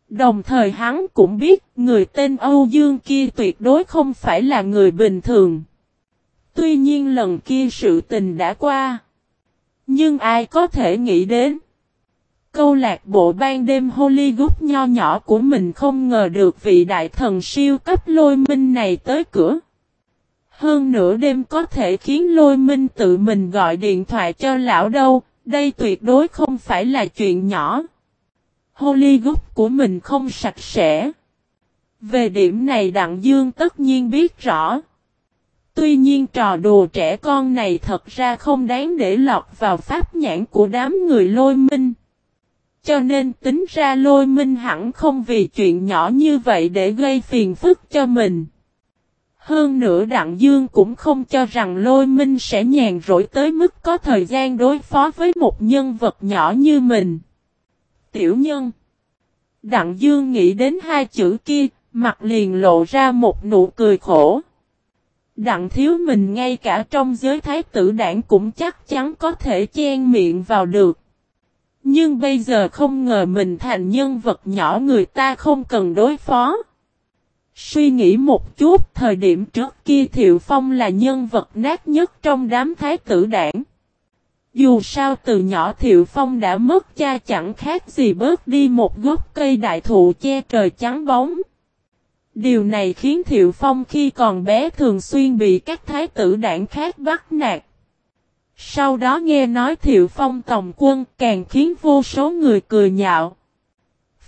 Đồng thời hắn cũng biết người tên Âu Dương kia tuyệt đối không phải là người bình thường. Tuy nhiên lần kia sự tình đã qua. Nhưng ai có thể nghĩ đến. Câu lạc bộ ban đêm Hollywood nho nhỏ của mình không ngờ được vị đại thần siêu cấp lôi minh này tới cửa. Hơn nửa đêm có thể khiến lôi minh tự mình gọi điện thoại cho lão đâu, đây tuyệt đối không phải là chuyện nhỏ. Hollywood của mình không sạch sẽ. Về điểm này Đặng Dương tất nhiên biết rõ. Tuy nhiên trò đùa trẻ con này thật ra không đáng để lọt vào pháp nhãn của đám người lôi minh. Cho nên tính ra lôi minh hẳn không vì chuyện nhỏ như vậy để gây phiền phức cho mình. Hơn nữa Đặng Dương cũng không cho rằng lôi minh sẽ nhàn rỗi tới mức có thời gian đối phó với một nhân vật nhỏ như mình. Tiểu nhân Đặng Dương nghĩ đến hai chữ kia, mặt liền lộ ra một nụ cười khổ. Đặng thiếu mình ngay cả trong giới thái tử đảng cũng chắc chắn có thể chen miệng vào được. Nhưng bây giờ không ngờ mình thành nhân vật nhỏ người ta không cần đối phó. Suy nghĩ một chút, thời điểm trước kia Thiệu Phong là nhân vật nát nhất trong đám thái tử đảng. Dù sao từ nhỏ Thiệu Phong đã mất cha chẳng khác gì bớt đi một gốc cây đại thụ che trời trắng bóng. Điều này khiến Thiệu Phong khi còn bé thường xuyên bị các thái tử đảng khác bắt nạt. Sau đó nghe nói Thiệu Phong tổng quân càng khiến vô số người cười nhạo.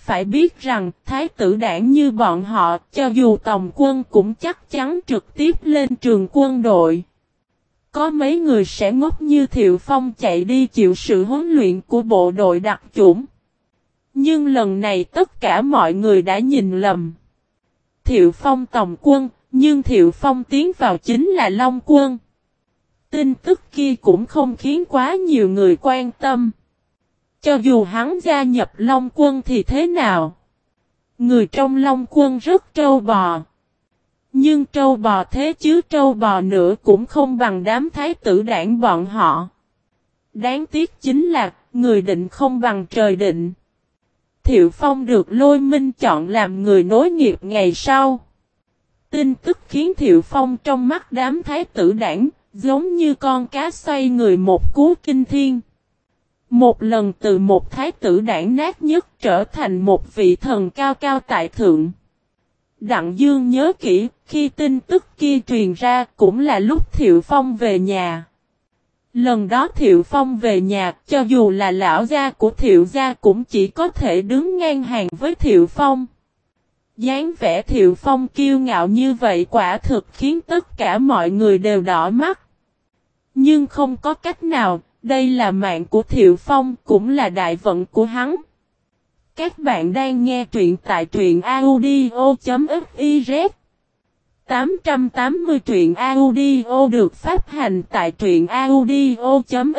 Phải biết rằng thái tử đảng như bọn họ cho dù tổng quân cũng chắc chắn trực tiếp lên trường quân đội. Có mấy người sẽ ngốc như Thiệu Phong chạy đi chịu sự huấn luyện của bộ đội đặc chủng. Nhưng lần này tất cả mọi người đã nhìn lầm. Thiệu Phong tổng quân, nhưng Thiệu Phong tiến vào chính là Long quân. Tin tức kia cũng không khiến quá nhiều người quan tâm. Cho dù hắn gia nhập Long quân thì thế nào? Người trong Long quân rất trâu bò. Nhưng trâu bò thế chứ trâu bò nữa cũng không bằng đám thái tử đảng bọn họ. Đáng tiếc chính là, người định không bằng trời định. Thiệu Phong được lôi minh chọn làm người nối nghiệp ngày sau. Tin tức khiến Thiệu Phong trong mắt đám thái tử đảng, giống như con cá xoay người một cú kinh thiên. Một lần từ một thái tử đảng nát nhất trở thành một vị thần cao cao tại thượng. Đặng Dương nhớ kỹ, khi tin tức kia truyền ra cũng là lúc Thiệu Phong về nhà. Lần đó Thiệu Phong về nhà, cho dù là lão gia của Thiệu gia cũng chỉ có thể đứng ngang hàng với Thiệu Phong. dáng vẻ Thiệu Phong kiêu ngạo như vậy quả thực khiến tất cả mọi người đều đỏ mắt. Nhưng không có cách nào, đây là mạng của Thiệu Phong, cũng là đại vận của hắn. Các bạn đang nghe truyện tại truyện audio.fiz 880 truyện audio được phát hành tại truyện audio.fiz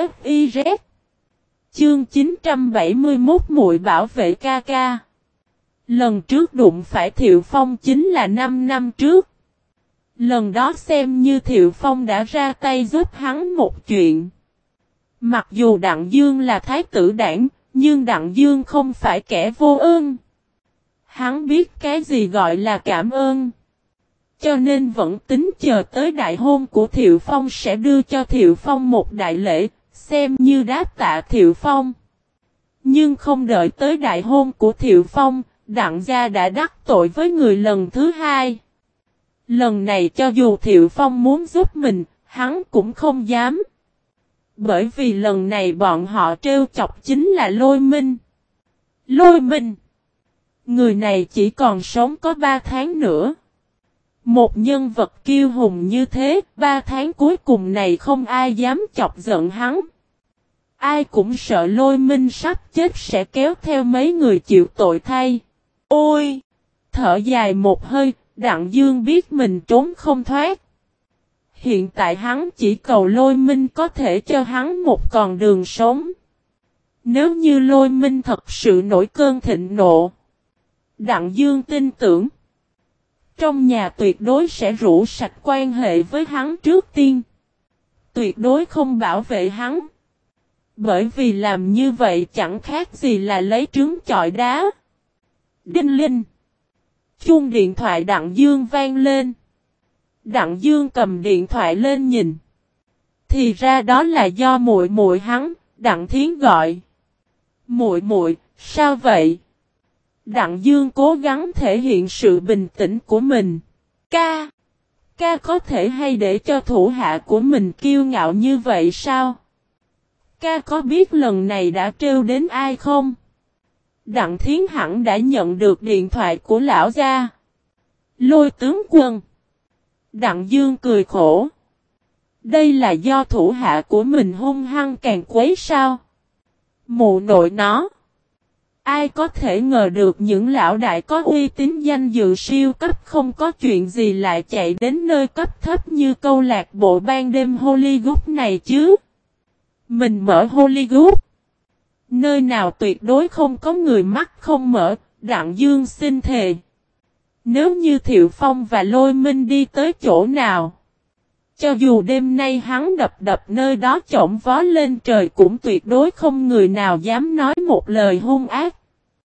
Chương 971 muội bảo vệ ca ca Lần trước đụng phải Thiệu Phong chính là 5 năm trước. Lần đó xem như Thiệu Phong đã ra tay giúp hắn một chuyện. Mặc dù Đặng Dương là thái tử đảng, nhưng Đặng Dương không phải kẻ vô ơn. Hắn biết cái gì gọi là cảm ơn. Cho nên vẫn tính chờ tới đại hôn của Thiệu Phong sẽ đưa cho Thiệu Phong một đại lễ, xem như đáp tạ Thiệu Phong. Nhưng không đợi tới đại hôn của Thiệu Phong, Đặng gia đã đắc tội với người lần thứ hai. Lần này cho dù Thiệu Phong muốn giúp mình, hắn cũng không dám. Bởi vì lần này bọn họ trêu chọc chính là Lôi Minh. Lôi Minh! Người này chỉ còn sống có 3 tháng nữa. Một nhân vật kiêu hùng như thế, 3 tháng cuối cùng này không ai dám chọc giận hắn. Ai cũng sợ lôi minh sắp chết sẽ kéo theo mấy người chịu tội thay. Ôi! Thở dài một hơi, Đặng Dương biết mình trốn không thoát. Hiện tại hắn chỉ cầu lôi minh có thể cho hắn một con đường sống. Nếu như lôi minh thật sự nổi cơn thịnh nộ. Đặng Dương tin tưởng. Trong nhà tuyệt đối sẽ rủ sạch quan hệ với hắn trước tiên. Tuyệt đối không bảo vệ hắn. Bởi vì làm như vậy chẳng khác gì là lấy trứng chọi đá. Đinh Linh. Chuông điện thoại Đặng Dương vang lên. Đặng Dương cầm điện thoại lên nhìn. Thì ra đó là do muội muội hắn, Đặng Thiến gọi. Muội muội, sao vậy? Đặng Dương cố gắng thể hiện sự bình tĩnh của mình. Ca! Ca có thể hay để cho thủ hạ của mình kiêu ngạo như vậy sao? Ca có biết lần này đã trêu đến ai không? Đặng Thiến hẳn đã nhận được điện thoại của lão gia. Lôi tướng quân. Đặng Dương cười khổ. Đây là do thủ hạ của mình hung hăng càng quấy sao? Mụ nội nó. Ai có thể ngờ được những lão đại có uy tín danh dự siêu cấp không có chuyện gì lại chạy đến nơi cấp thấp như câu lạc bộ ban đêm Hollywood này chứ? Mình mở Hollywood. Nơi nào tuyệt đối không có người mắt không mở, Đặng Dương xin thề. Nếu như Thiệu Phong và Lôi Minh đi tới chỗ nào, cho dù đêm nay hắn đập đập nơi đó trộm vó lên trời cũng tuyệt đối không người nào dám nói một lời hung ác.